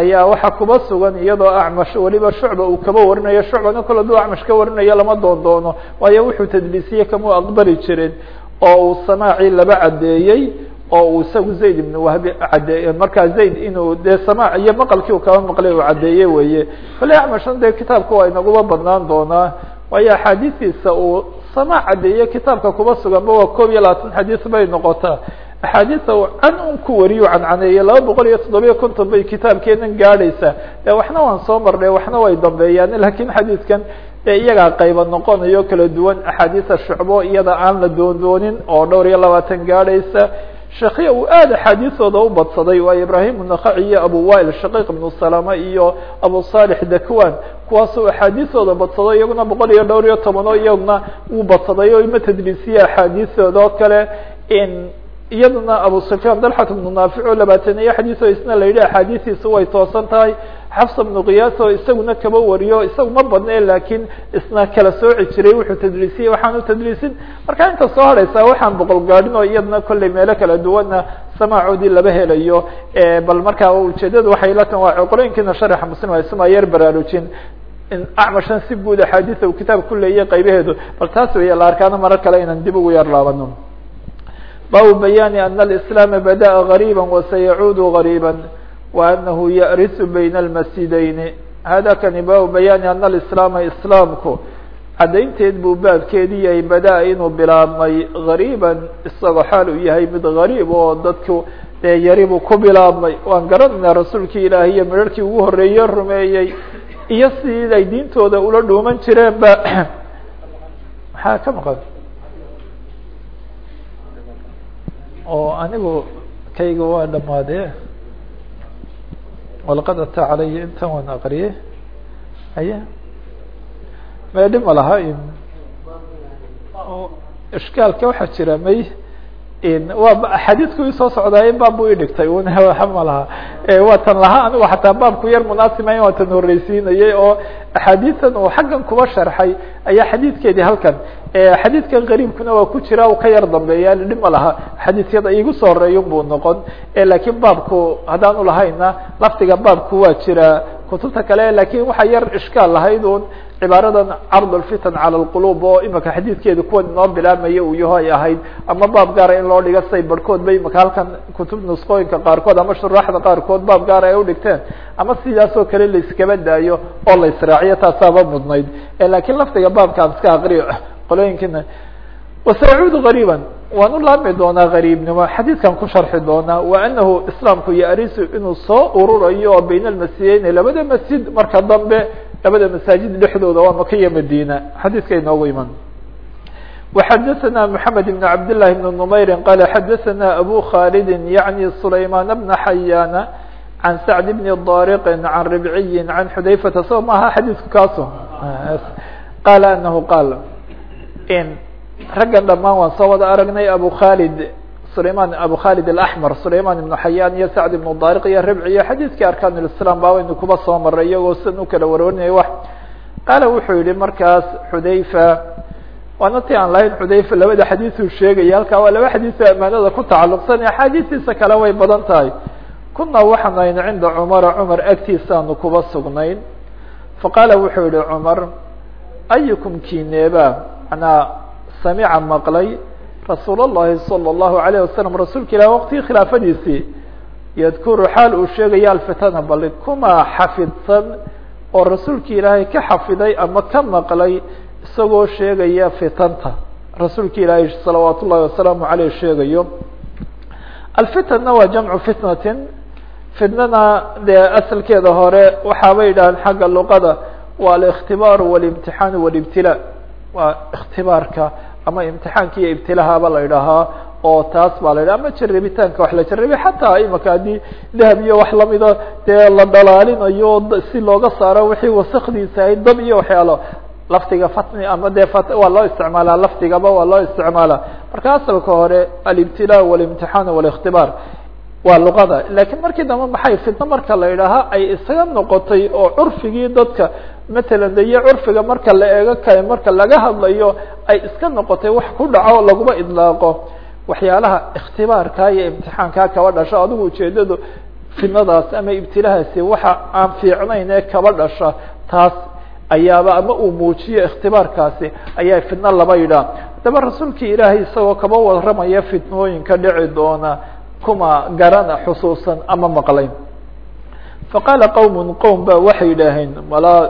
ayaa waxaa kuba sugan iyadoo acmash weliba shucba uu kaba warinayo shucbana kol aduu acmash ka warinayo lama doon doono waayo wuxuu tadliisiye kamau aqbali jirin oo uu samaacii laba caddeeyey oo uu isagu zayd ibn wahbi caddeey markaa zayd inuu dee samaac iyo maqalkii uu kaba maqlay uu caddeeye weye kale acmashna dee kitaabka waa inaguba badnaan doonaa. Waayo axaadiistiisa uu samaac caddeeye kitaabka kuba suganba waa koob iyo labaatan xadiis bay noqotaa. Axaadiisa uu can un ku wariyo cancaneeye laba boqol iyo toddobiyo konton bay kitaabkeenan gaadhaysaa de waxna waan soo marnay waxna way dambeeyaan. Lakin xadiidkan dee iyagaa qayba noqonayo kala duwan. Axaadiisa shucbo iyada aan la doondoonin oo dhowr iyo labaatan gaadhaysa shakiya uu aada axaadiisooda u badsaday waayo ibrahim unakaci iyo abuwail shaqiiq ibnu salama iyo abusaalix dakwan kuwaasoo axaadiisooda badsado iyaguna boqol iyo dhowr iyo tobano iyaguna wuu badsaday oo ima tadliisiye axaadiisooda oo kale iyaduna abu sufyaan dalxat bnu naafic oo labaataniyo xadiis oo isna la yidhi axaadiistiisu way toosan tahay. Xafsa bnu kiyaas oo isaguna kaba wariyo isagu ma badne laakiin isna kala sooci jiray wuxuu tadliisiyey waxaanu tadliisin. Marka inta soo hareysaa waxaan boqol gaadhin oo iyadana kolley meelo kala duwana samaacoodii laba helayo bal markaa ujeedadu waxay la tan waa qolooyinkiina sharaxa muslim isma yar baraarujin. Acmashan si guud axaadiisa uu kitaab ku leeyahy qaybaheedu bal taas weya la arkaana marar kale inaan dib ugu yar laabano baabu bayaani ana alislaama bada'a gariiba wasayacuudu gariiba wa anahu ya'risu bayna almasjidayni hada kani baabu bayaani ana alislaama islaamku caddaynteed buu baabkeedii yahay bada-a inuu bilaabmay gariiban isagoo xaal uu yahay mid gariib oo dadku dee yari buu ku bilaabmay waan garanaynaa rasuulkii ilaahi iyo midharhkii ugu horreeye rumeeyey iyo sidii ay diintooda ula dhuuman jireen ba maxaa ka maqan oo anigu kayga waa dhamaadee walqad ataa calaya intan waan aqriyey aya meedhi ma laha ishkaalka waxaa jira may waa xadiidku isoo socdaaye baab bu idhigtay una waxa ma laha. Waa tan lahaa anigu xataa baabku yar munaasimayn waa tan horreysiinayay oo axaadiisan uu xaggan kuba sharxay ayaa xadiidkeedii halkan xadiidkan qariibkuna waa ku jira ka yar dambeeya dhib ma laha. Xadiisyada igu soo horeeyun buu noqon. Lakiin baabku haddaanu lahayna lafdiga baabku waa jira. Kutubta kale laakiin waxaa yar ishkaal lahayd un cibaaradan card lfitan cala lqulub oo imika xadiidkeeda kuwan inoo bilaabmaya uu yaho ay ahayd. Ama baab gaara in loo dhiga say barhkood ba imika halkan kutub nusqooyinka qaarkood ama shuraaxda qaarkood baab gaara ay udhigteen ama sidaas oo kale laiskaba daayo oo la israaciyo taasaaba mudnayd. Lakiin lafdiga baabkaan iska aqriyo qolooyinkina wasayacuudu gariiba waan u laabmi doonaa gariibnimo xadiidkan ku sharxi doonaa wa anahu islaamku yaarisu inuu soo ururayo oo bayna almasjideyn labada masjid marka dambe labada masaajid dhexdooda waa maka iyo madina xadiidka inoogu iman وxadثna محamed بن cabd للhi بن نmayri qala xadaثna abu khalidi yaعnي سlayman بna xayana عan sacd بn dariq عan ribciyi عan xudayfata so maaha xadiidku kaaso qala anahu qaal raggan dhamaan waan soo wada aragnay abu khalid sulayman abu khalid اأحmar sulayman iبn xayan iyo sacd iبn dariq iyo ribci iyo xadiidkii arkan اislam baa waynu kuba soo maray iyagoo sidan u kala warwarinaya wax qaala wuxuu yihi markaas xudayfa waana ti aan lahayn xudayfa labada xadiiثuu sheegaya halkaa waa laba xadiiثo amaanada ku tacaluqsan axaadiistiisa kale way badan tahay kuna waxaan ayna cinda cumara cumar agtiisaanu kuba sugnayn faqaala wuxuu yihi cumar ayukum kineeba manaa samica maqlay rasuul الlahi salى الlahu عalيه wasalam rasuulka ilah waqtigii khilaafadiisii yadkuru xaal uu sheegaya alfitana bali kumaa xafidsan oo rasuulki ilaahay ka xafiday ama ka maqlay isagoo sheegaya fitanta rasuulka ilaahay salawaat ullahi wasalaamu aleyh sheegayo alfitanna waa jamcu fitnatin fitnana dee asalkeeda hore waxaabay yidhahaan xagga luqada waa aliktibaaru walimtixaan walibtila waa ikhtibaarka ama imtixaanka iyo la idhaahaa oo taas baa la yidhaha ama jarabitaanka wax la jarabiy xataa imaka haddii dahab iyo wax lamida dee la dhalaalinayo si looga saaro wixii wasakdiisa ahayd dab iyo waxyaalo lafdiga fatni ama dee waa loo isticmaalaa lafdigaba waa loo isticmaalaa. Marka asalka hore alibtila walimtixaan walikhtibaar waa luqada. Lakiin markii dambe maxay fitno marka la idhaahaa ay isaga noqotay oo curfigii dadka matalan de iyo curfiga marka la eego kale marka laga hadlayo ay iska noqotay wax ku dhaco laguma idlaaqo. Waxyaalaha ikhtibaarka iyo imtixaankaa kaba dhasho adigu ujeedadu fitnadaas ama ibtilahaasi waxa aan fiicnayn ee kaba dhasha taas ayaaba ama uu muujiyo ikhtibaarkaasi ayaa fitno laba yidhaah haddaba rasuulkii ilaahay isagoo kaba warramaya fitnooyinka dhici doona kuma garana xusuusan ama maqlayn faqaala qowm qowm ba waxay yidhaaheen malaa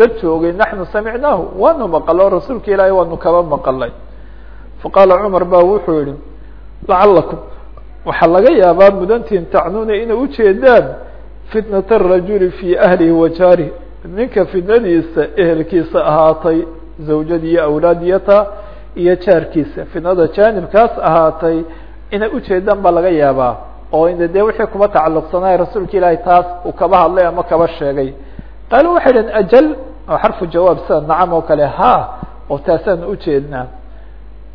dad joogay naxnu samicnaahu waanu maqlo rasuulka ilaahay waanu kaba maqlay faqaala cumar ba wuxuu yihi lacalakum waxaa laga yaabaa mudantiin tacnuuna inay ujeedaan fitnat arajuli fi ahlihi wa jaarih ninka fitnadiisa ehelkiisa ahaatay zawjadii iyo awlaadiyata iyo jaarkiisa fitnada jaanibkaas ahaatay inay ujeedaan baa laga yaabaa oo dee wixii kuba tacalluqsanay rasuulka ilaahay taas uu kaba hadlay ama kaba sheegay. Qaalo waxay dhaheen ajal? Oo xarfu jawaab sida nacam oo kale ha. Oo taasaan ujeednaa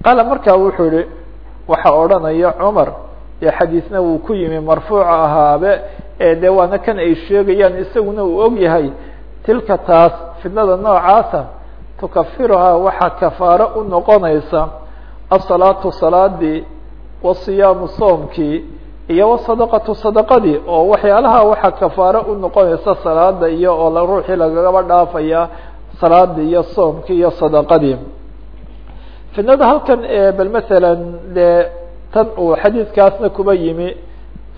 qaala markaa wuxuu yihi waxaa odhanaya cumar dee xadiisna wuu ku yimi marfuuca ahaabe ee dee waana kan ay sheegayaan isaguna uu og yahay tilka taas fitnada noocaasa tukafiruhaa waxaa kafaaro u noqonaysa asalaatu salaadii wasiyaamu soomkii iyo wasadaqatu sadaqadii oo waxyaalaha waxaa kafaaro u noqonaysa salaada iyo oo ruuxii lagagaba dhaafaya salaadii iyo soomkii iyo sadaqadii fitnada halkan bal masalan dee tan uu xadiidkaasna kuba yimi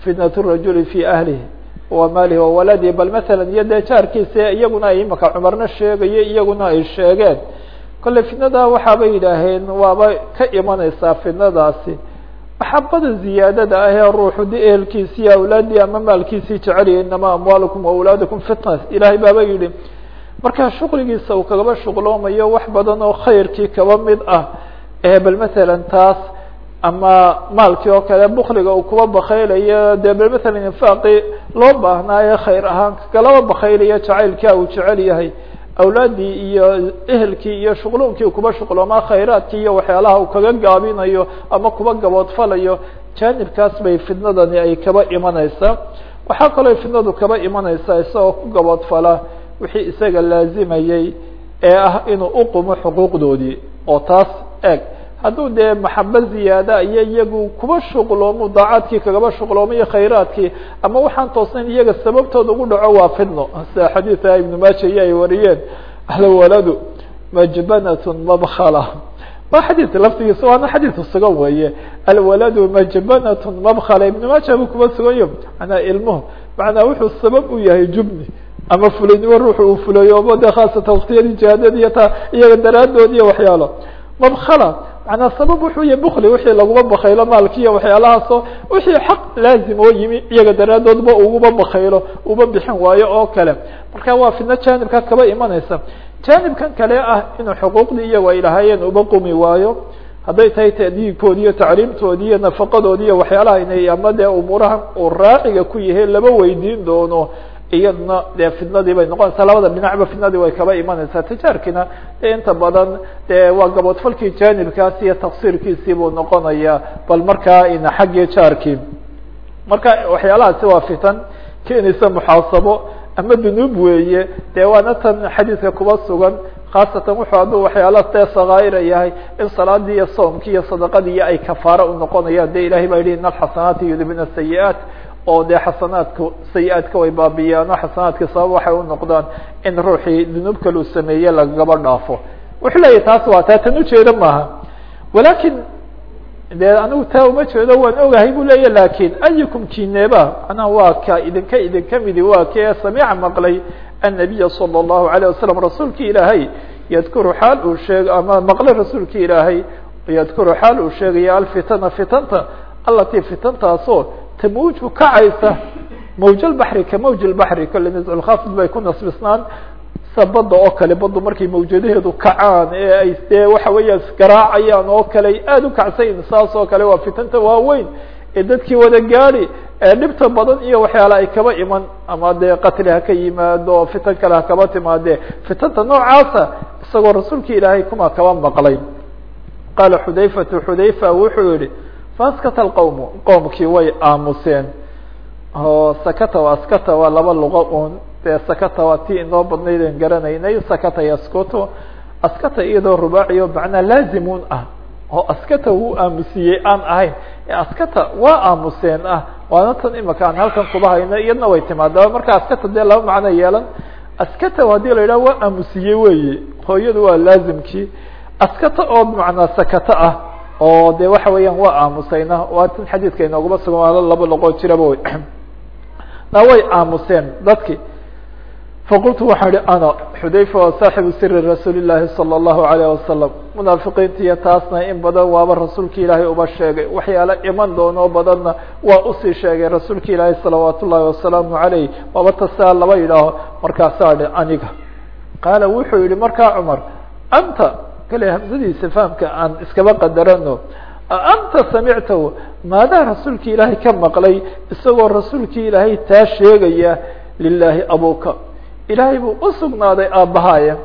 fitnat rajuli fi ahlihi wa maalihi wa waladihi bal masalan iyo dee jaarkiisa iyaguna ay imaka cumarna sheegayo iyaguna ay sheegeen. Kolley fitnada waxaabay yidhaaheen waaba ka imanaysaa fitnadaasi maxabada ziyaadada ah ee ruuxu de ehelkiisii awlaadii ama maalkiisii jeceliyay inama amwaalukum waawlaadukum fitna ilaahay baaba yidhi marka shuqligiisa uu kagaba shuqloomayo wax badan oo khayrkii kaba mid ah bal masalan taas ama maalkii oo kale bukliga uu kuba bakaylayo dee bal masalan infaaqii loo baahnaayo khayr ahaan kalaba bakaylayo jacaylkaa uu jecel yahay awlaaddii iyo ehelkii iyo shuqluunkii kuba shuqloomaa khayraadkii iyo waxyaalaha uu kaga gaabinayo ama kuba gaboodfalayo jaanibkaas bay fitnadani ay kaba imanaysaa. Waxaa kaloo fitnadu kaba imanaysaa isagoo ku gaboodfala wixii isaga laazimayey ee ah inuu uqumo xuquuqdoodii oo taas eg hadduu dee maxabo ziyaada iyo iyagu kuba shuqloomo daacadkii kagaba shuqloomo iyo khayraadkii ama waxaan toosnayn iyaga sababtooda ugu dhaco waa fidno. Sida xadiida ibnu maaja iyo ay wariyeen alwaladu majbanatun mabkhala waa xadiid laftigiisa waana xadiid sugan weeye. Alwaladu majbanatun mabkhala ibnu maaja buu kuba sugayo manaa ilmuhu macnaa wuxuu sabab u yahay jubni ama fulaynimo ruuxu uu fulayoobo de khaasatan waktiyadii jihaadada iyo ta iyaga daraadood iyo waxyaalo mabkhala manaa sabab wuxuu yahay bukli wixii laguma bakaylo maalkiiyo waxyaalahaasoo wixii xaq laazim oo yimi iyaga daraadoodba uguba bakaylo uba bixin waayo oo kale. Marka waa fidno jaanibka kaba imanaysa. Jaanibkan kale ah inuu xuquuqdii iyago ay lahaayeen uba qumi waayo. Hadday tahay tadiibkoodi iyo tacriimtoodi iyo nafaqadoodi iyo waxyaalaha inay ama dee umuuraha uu raaciga ku yahay laba weydiin doono iyadna dee fitnadii bay noqonaysaa labada dhinacba fitnadii way kaba imanaysaa tijaarkiina dee inta badan dee waa gaboodfalkii jaanibkaas iyo tafsiirkiisii buu noqonaya. Bal markaa ina xaggii jaarkii marka waxyaalahaasi waa fitan keenaysa muxaasabo ama dunuub weeye dee waana tan xadiidka kuba sugan. Khaasatan wuxuu hadduu waxyaalaha dee sakaa'ira yahay in salaadii iyo soomkii iyo sadaqadii ay kafaaro u noqonayaan. De ilahay baa yihi ina alxasanaati yudibna sayi-aat oo dee xasanaadka sayi-aadka way baabiyaan oo xasanaadka sabab waxay u noqdaan in ruuxii dunuub kaluu sameeye lagaba dhaafo wuxuu leeyahy taas waa taa tan ujeeda maaha walakin de anigu taa uma jeedo waan ogahay bu leeya lakin ayukum kineeba manaa waa ka idinka idinka midi waa kee samiica maqlay annabiya salى الlahu عalيه wasalam rasuulki ilaahay yadkuru xaal uu sheeg ama maqlay rasuulki ilaahay yadkuru xaal uu sheegaya alfitana fitanta alati fitantaasoo tamuuju kacaysa mawj lbaxri ka mawj lbaxri kole nisculkhafid bay ku nasbisnaan sa badda oo kale baddu markay mawjadaheedu kacaan ee ay dee waxa weeya garaacayaan oo kale aada u kacsayin saas oo kale waa fitanta waaweyn ee dadkii wada gaadi ee dhibta badan iyo waxyaale ay kaba iman ama dee qatli ha ka yimaado fitan kale ha kaba timaadee fitanta noocaasa isagoo rasuulki ilaahay kuma kaba maqlay qaala xudayfatu xudayfa wuxuu yihi faskata alqowmu qoomkii way aamuseen oo sakata wa askata waa laba luqo un dee sakata waa tii inoo badnaydeen garanaynay sakata yaskuto askata iyadoo rubaaciyo macnaa laazimun ah oo askata wuu aamusiyey aan ahayn askata waa aamuseen ah waana tan imika aan halkan kuba hayno iyadna way timaada marka askata dee laba macno yeelan askata haddii la yidhaha waa aamusiyey weeye hooyadu waa laazimkii askata oo macnaa sakata ah oo de waxa weeyaan waa aamusayna waa tan xadiidka inoogaba sugan waa laba loqoo jiraba wey na way aamuseen dadki. Faqultu waxaan ihi ana xudayfa waa saaxibu siri rasuuli llaahi salى اllahu alayh wasalam munaafiqiinta iyo taasna in badan waaba rasuulki ilaahay uba sheegay. Waxyaala iman doonoo badanna waa u sii sheegay rasuulki ilaahay salawaat wasalaamu alayh waaba tasaa laba yidhaaho markaasaa hi aniga. Qaala wuxuu yihi markaa cumar anta kale hamsadiisa fahamka aan iskaba qadarano anta samictahu maadaa rasuulki ilaahay ka maqlay isagoo rasuulki ilaahay taa sheegaya lilaahi abuka ilaahay buu usugnaaday aabbahaaya.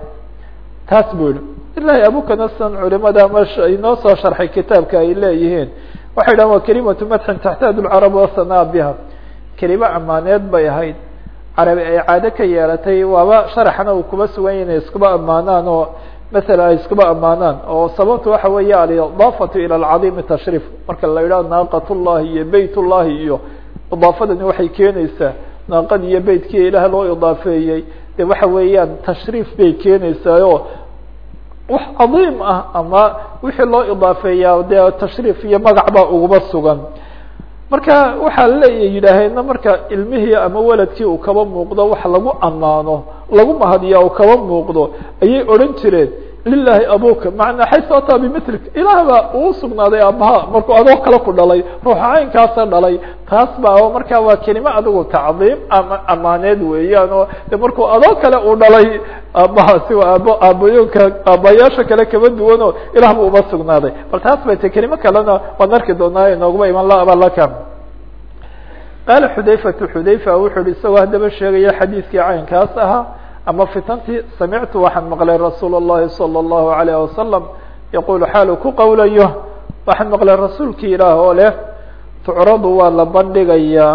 Taas buu yihi ilahi abukana sidan culimada ama inoo soo sharxay kitaabka ay leeyihiin. Waxay dhahan waa kelimatu madxin taxtaaju lcarab wasanaa biha. Kelimo amaaneed bay ahayd. Carabi ay caado ka yeelatay waaba sharaxna uu kuba sugan yahi inay iskuba ammaanaan oo masalan ay iskuba ammaanaan oo sababtu waxa weeye alidaafatu ila alcadiimi tashriif marka la yidhaho naaqat llahi iyo beyt llahi iyo idaafadani waxay keenaysaa naaqad iyo beytkii ilaah loo idaafeeyey de waxa weeyaan tashriif bay keenaysaayo. Wax cadiim ah ama wixii loo idaafeeyaa dee tashriif iyo magac baa uguba sugan marka waxaa leeya yidhaaheenna marka ilmihii ama weladkii uu kaba muuqdo wax lagu ammaano lagu mahadiya uu kaba muuqdo ayay odhan jireen lilahi abuka macnaa xaysu ataa bimitlik ilaah baa uu sugnaaday aabbaha markuu adoo kale ku dhalay ruuxa caynkaasa dhalay. Taas baa markaa waa kelimo adigu tacdiim ama amaaneed weeyaan oo de markuu adoo kale uu dhalay aabbahaasi waa aabo aabayooka aabbayaasha kale kaba duwan oo ilah bu uma sugnaaday. Bal taas bay tay kelimo kalena waan arki doonaa inooguma iman labalaka qaala xudayfatu xudayfa wuxuu hi isagoo haddaba sheegaya xadiidkii caynkaas ahaa ama fitantii samictu waxaan maqlay rasuul الlahi salى الlahu عalيه wasalam yaqulu xaalu ku qowlayo waxaan maqlay rasuulkii ilaah oo leh tucradu waa la bandhigayaa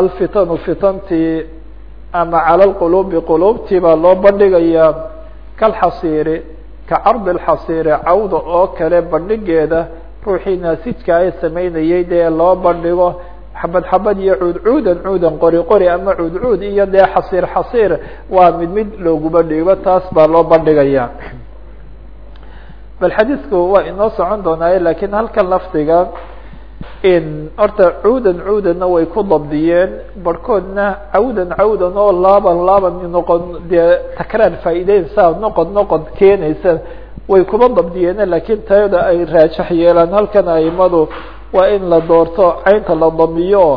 alfitanu fitantii ama calى اlqulubi qulubtii baa loo bandhigayaa kalxasiiri ka cardi اlxasiiri cawda oo kale bandhigeeda ruuxii naasijka ay samaynayay dee loo bandhigo xabad xabad iyo cuud cuudan cuudan qori qori ama cuud cuud iyo dee xasiir xasiir waa mid mid looguba dhiibo taas baa loo bandhigaya. Bal xadiidku waa inoo socon doonaaye lakiin halkan lafdiga in horta cuudan cuudanna way ku dabdiyeen barhkoodna cawdan cawdan oo laaban laaban noqon dee takraar faa'iideynsaa noqod noqod keenaysa way kuba dabdiyeene lakiin tayada ay raajax yeelaan halkan aimadu waa in la doorto caynta la damiyo.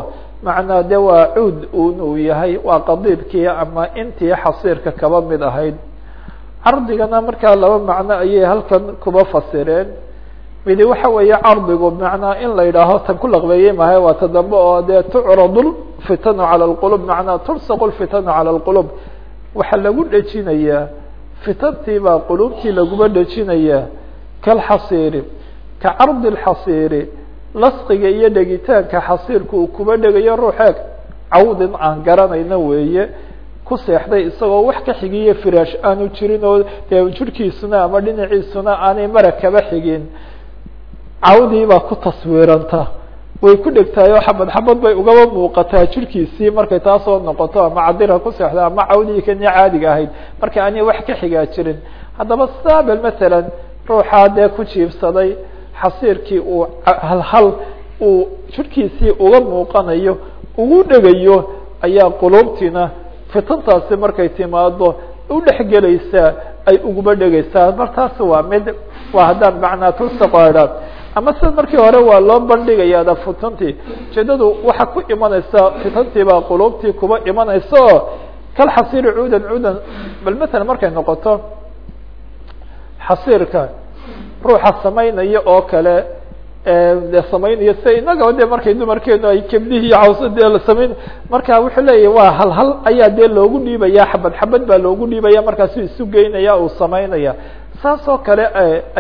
Macnaa de waa cuud un uu yahay waa qadiibkii ama intii xasiirka kaba mid ahayd. Cardigana markaa laba macno ayay halkan kuba fasireen. Midi waxa weeye cardigu macnaa in la yidhaaho tan ku laqbeeyey mahay waa ta oo dee tucradu lfitanu cala lqulub macnaa tursaqu lfitanu cala lqulub waxaa lagu dhejinayaa fitantii baa qulubtii laguma dhejinayaa kalxasiiri ka cardi lxasiiri lasqiga iyo dhegitaanka xasiirka uu kuba dhegayo ruuxeeg. Cawdin aan garanayno weeye ku seexday isagoo wax ka xigiyo firaash aanu jirin oo dee jirhkiisuna ama dhinaciisuna aanay mara kaba xigin. Cawdii baa ku taswiiranta. Way ku dhegtahay oo xabad xabad bay ugaba muuqataa jirhkiisii markay taasoo noqoto ama cadira ku seexda ama cawdii kani caadiga ahayd. Marka aanay wax ka xigaa jirin. Haddaba sabel masalan ruuxaa dee ku jiibsaday xasiirkii uu halhal uu jirhkiisii uga muuqanayo ugu dhegayo ayaa qulubtiina fitantaasi markay timaado udhexgelaysaa ay uguba dhegaysaa mar taasi waa mid waa haddaan macnaa tulsaqoadhaan ama sida markii hore waa loo bandhigaya da fitantii ujeedadu waxa ku imanaysa fitantii baa qulubtii kuba imanaysa oo kal xasiiri cuudan cuudan bal matalan markay noqoto xasiirka ruuxa samaynaya oo kale de samaynayo sida inaga de markay dumarkeenu ay kebdihii cawsa dee la samayn marka wuxuu leeyahy waa hal hal ayaa dee loogu dhiibaya xabad xabad baa loogu dhiibaya markaasu isu geynaya uu samaynaya. Saas oo kale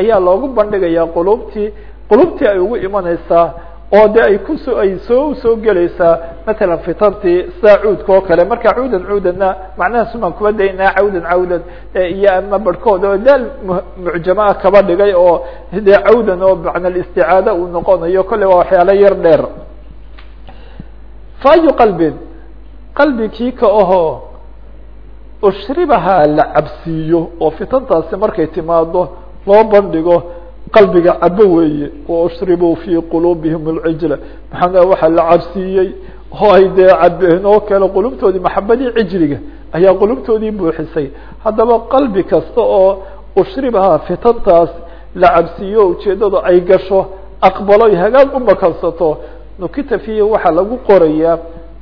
ayaa loogu bandhigaya qulubtii qulubtii ay ugu imanaysaa oo de ay kuso ay soo soo gelaysaa matalan fitantii sida cuudka oo kale. Marka cuudan cuudanna macnahaasumaan kuba daynaa cawdan cawdan iyo ama barhkood oo daal mucjamaa kaba dhigay oo dee cawdan oo macna isticaada uu noqonayo kolley waa waxyaalo yar dheer. Fa ayu qalbin qalbi kii ka ahoo ushribahaa la cabsiiyo oo fitantaasi markay timaado loo bandhigo qalbiga cabo weeye waushribuu fii quluubihim alcijla maxaa waxaa la cabsiiyey? Oo ay dee cabeen oo kale qulubtoodii maxabadii cijliga ayaa qulubtoodii buuxisay. Haddaba qalbi kasta oo ushribahaa fitantaas la cabsiiyo ujeeddadu ay gasho aqbalo hagaag u makansato nukita fiihi waxaa lagu qorayaa.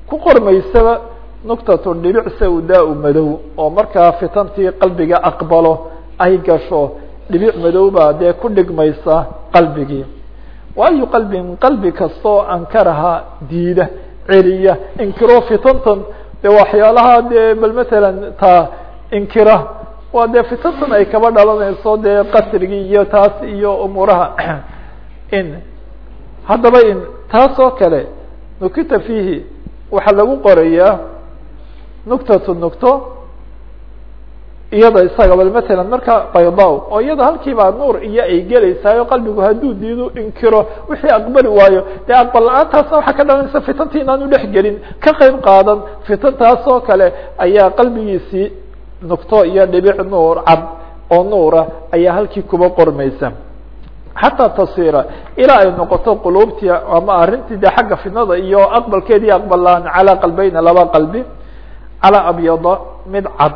Ku qormaysaba nuktatu dhibic sawdaa-u madow oo markaa fitantii qalbiga aqbalo ay gasho dhibic madow baa dee ku dhigmaysa qalbigii. Waayu qalbin qalbi kastoo ankaraha diida celiya inkiro fitantan dee waxyaalaha dee bal matalan taa inkira waa dee fitantan ay kaba dhalanayso dee qasrigii iyo taas iyo umuuraha. In haddaba in taas oo kale nukita fiihi waxaa lagu qorayaa nuktatu nukto iyada isaga bal matalan marka baydaw oo iyada halkiibaa nuur iyo ay gelaysaayo qalbigu hadduu diido inkiro wixii aqbali waayo dee aqbal la'aantaasna waxaa ka dhalanaysa fitantii inaanu dhex gelin ka qeyb qaadan fitantaas oo kale ayaa qalbigiisii nukto iyo dhibic nuur cad oo nuura ayaa halkii kuba qormaysa. Xataa tasira ilaa ay noqoto quluubtii ama arrintii de xagga fitnada iyo aqbalkeedii aqbal la'aan calaa qalbeyna laba qalbi calaa abyada mid cad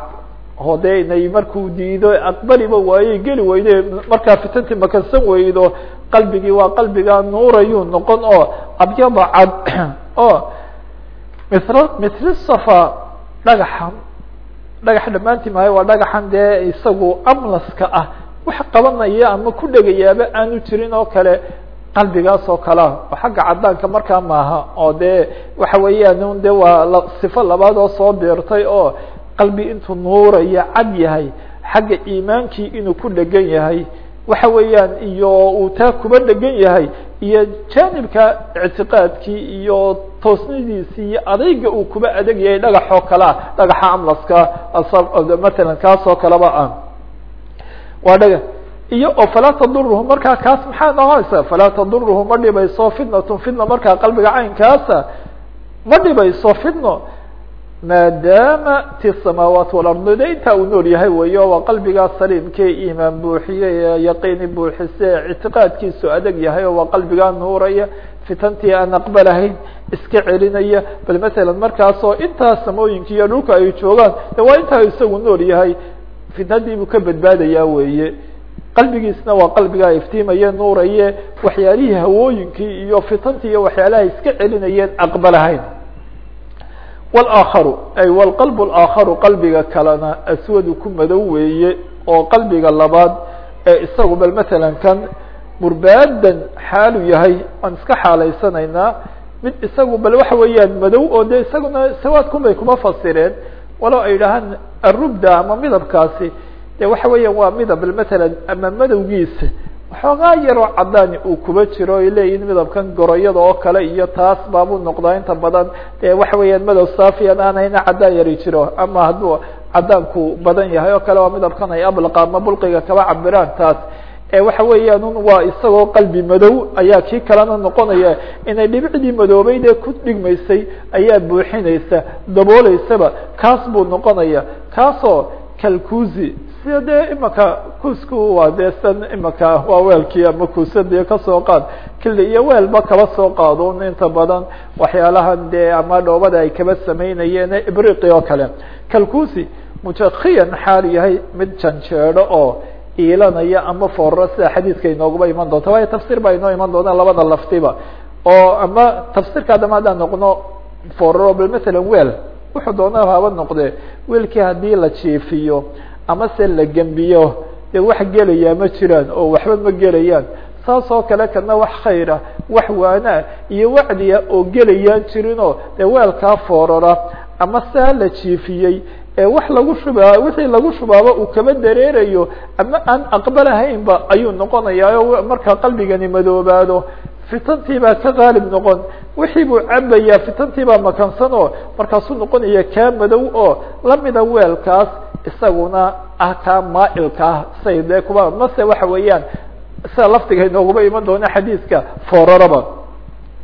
oo de inay markuu diido aqbaliba waaye geli weyde markaa fitantii makansan weydo qalbigii waa qalbigaa nuurayuu noqon oo abyada cad oo mil mithli safa dhagaxan dhagax dhammaantii maayo waa dhagaxan dee isagu amlaska ah. Wax qabanaya ama ku dhegayaaba aanu jirin oo kale qalbigaas oo kalea oo xagga caddaanka markaa maaha oo dee waxa weeyaan de waa sifo labaad oo soo beertay oo qalbi intuu nuuraya cad yahay xagga iimaankii inuu ku dhegan yahay waxa weeyaan iyo uu taa kuba dhegan yahay iyo jaanibka ictiqaadkii iyo toosnidiisii iyo adayga uu kuba adeg yahay dhagax oo kalea dhagaxa amlaska matalan kaas oo kaleba ah waa dhaga. Iyo oo falaa taduruhu markaa kaas maxaa noqonaysa falaa taduruhu ma dhibayso fitnatun fitna markaa qalbiga caynkaasa ma dhibayso fitno maadaama ti samaawaat walardi de intaa uu nool yahay weyo waa qalbigaa saliimkee iimaan buuxiye ee yaqiini buuxise ictiqaadkiisu adeg yahay oo waa qalbigaa nuuraya fitantii aan aqbalahayn iska celinaya. Bal masalan markaasoo intaa samooyinka iyo dhulka ay joogaan de waa intaa isagu nool yahay fitnadii buu ka badbaadayaa weeye. Qalbigiisna waa qalbigaa iftiimaye nuuraye waxyaalihii hawooyinkii iyo fitantii iyo waxyaalaha iska celinayeen aqbalahayn wاlآakharu ay wlqalb اlaakharu qalbiga kalena aswadu ku madow weeye oo qalbiga labaad ee isagu bal matalan kan murbaadan xaalu yahay aan iska xaalaysanaynaa mid isagu bal waxa weeyaan madow oo de isaguna sawaadkun bay kuma fasireen walow ay dhahaan arubda ama midabkaasi de waxa weeyaan waa midab matalan ama madowgiisa waxoogaa yaroo cadaani uu kuba jiro ay leeyihiin midabkan goroyada oo kale iyo taas baabuu noqdaa. Inta badan dee waxa weeyaan madow safiyan aanayna cadaan yari jiro ama hadduu cadaanku badan yahay oo kale waa midabkan ay ablaqa ama bulqiga kaba cabiraan taas. Waxa weeyaan waa isagoo qalbi madow ayaa kii kalena noqonaya inay dhibicdii madoobeyd ee ku dhigmaysay ayaa buuxinaysa dabooleysaba kaas buu noqonaya. Kaasoo kalkuzi dee imaka kuusku waa dee imaka waa weelkii ama kuusadii ka soo qaad. Kili iyo weelba kaba soo qaadon inta badan waxyaalahan dee ama dhoobada ay kaba samaynayeen ibriqi oo kale. Kalkuzi mujakiyan xaal yahay mid janjeedho oo iilanaya ama foorro sida xadiidka inooguba iman doonta. Waayo tafsir baa inoo iman doona labada laftiba oo ama tafsirka adama haddaan noqno foorro bal matalan weel wuxuu doona haba noqde weelkii haddii la jiifiyo ama se la gembiyo dee wax gelayaa ma jiraan oo waxba ma gelayaan. Saas oo kale kana wax khayra wax waanaa iyo wacdiya oo gelayaan jirinoo dee weelkaa foorara. Ama saa la jiifiyey ee wax lagu shubaa wixii lagu shubaaba uu kaba dareerayo ama aan aqbalahaynba ayuu noqonayaa markaa qalbigani madoobaado fitantii baa ka qaalib noqon. Wixii buu cabayaa fitantii baa makansan oo markaasuu noqonaya kaa madow oo lamida weelkaas isaguna ah kaa maailka ah. Say kuba mase waxa weeyaan sida laftiga inooguba iman doona xadiiska fooraraba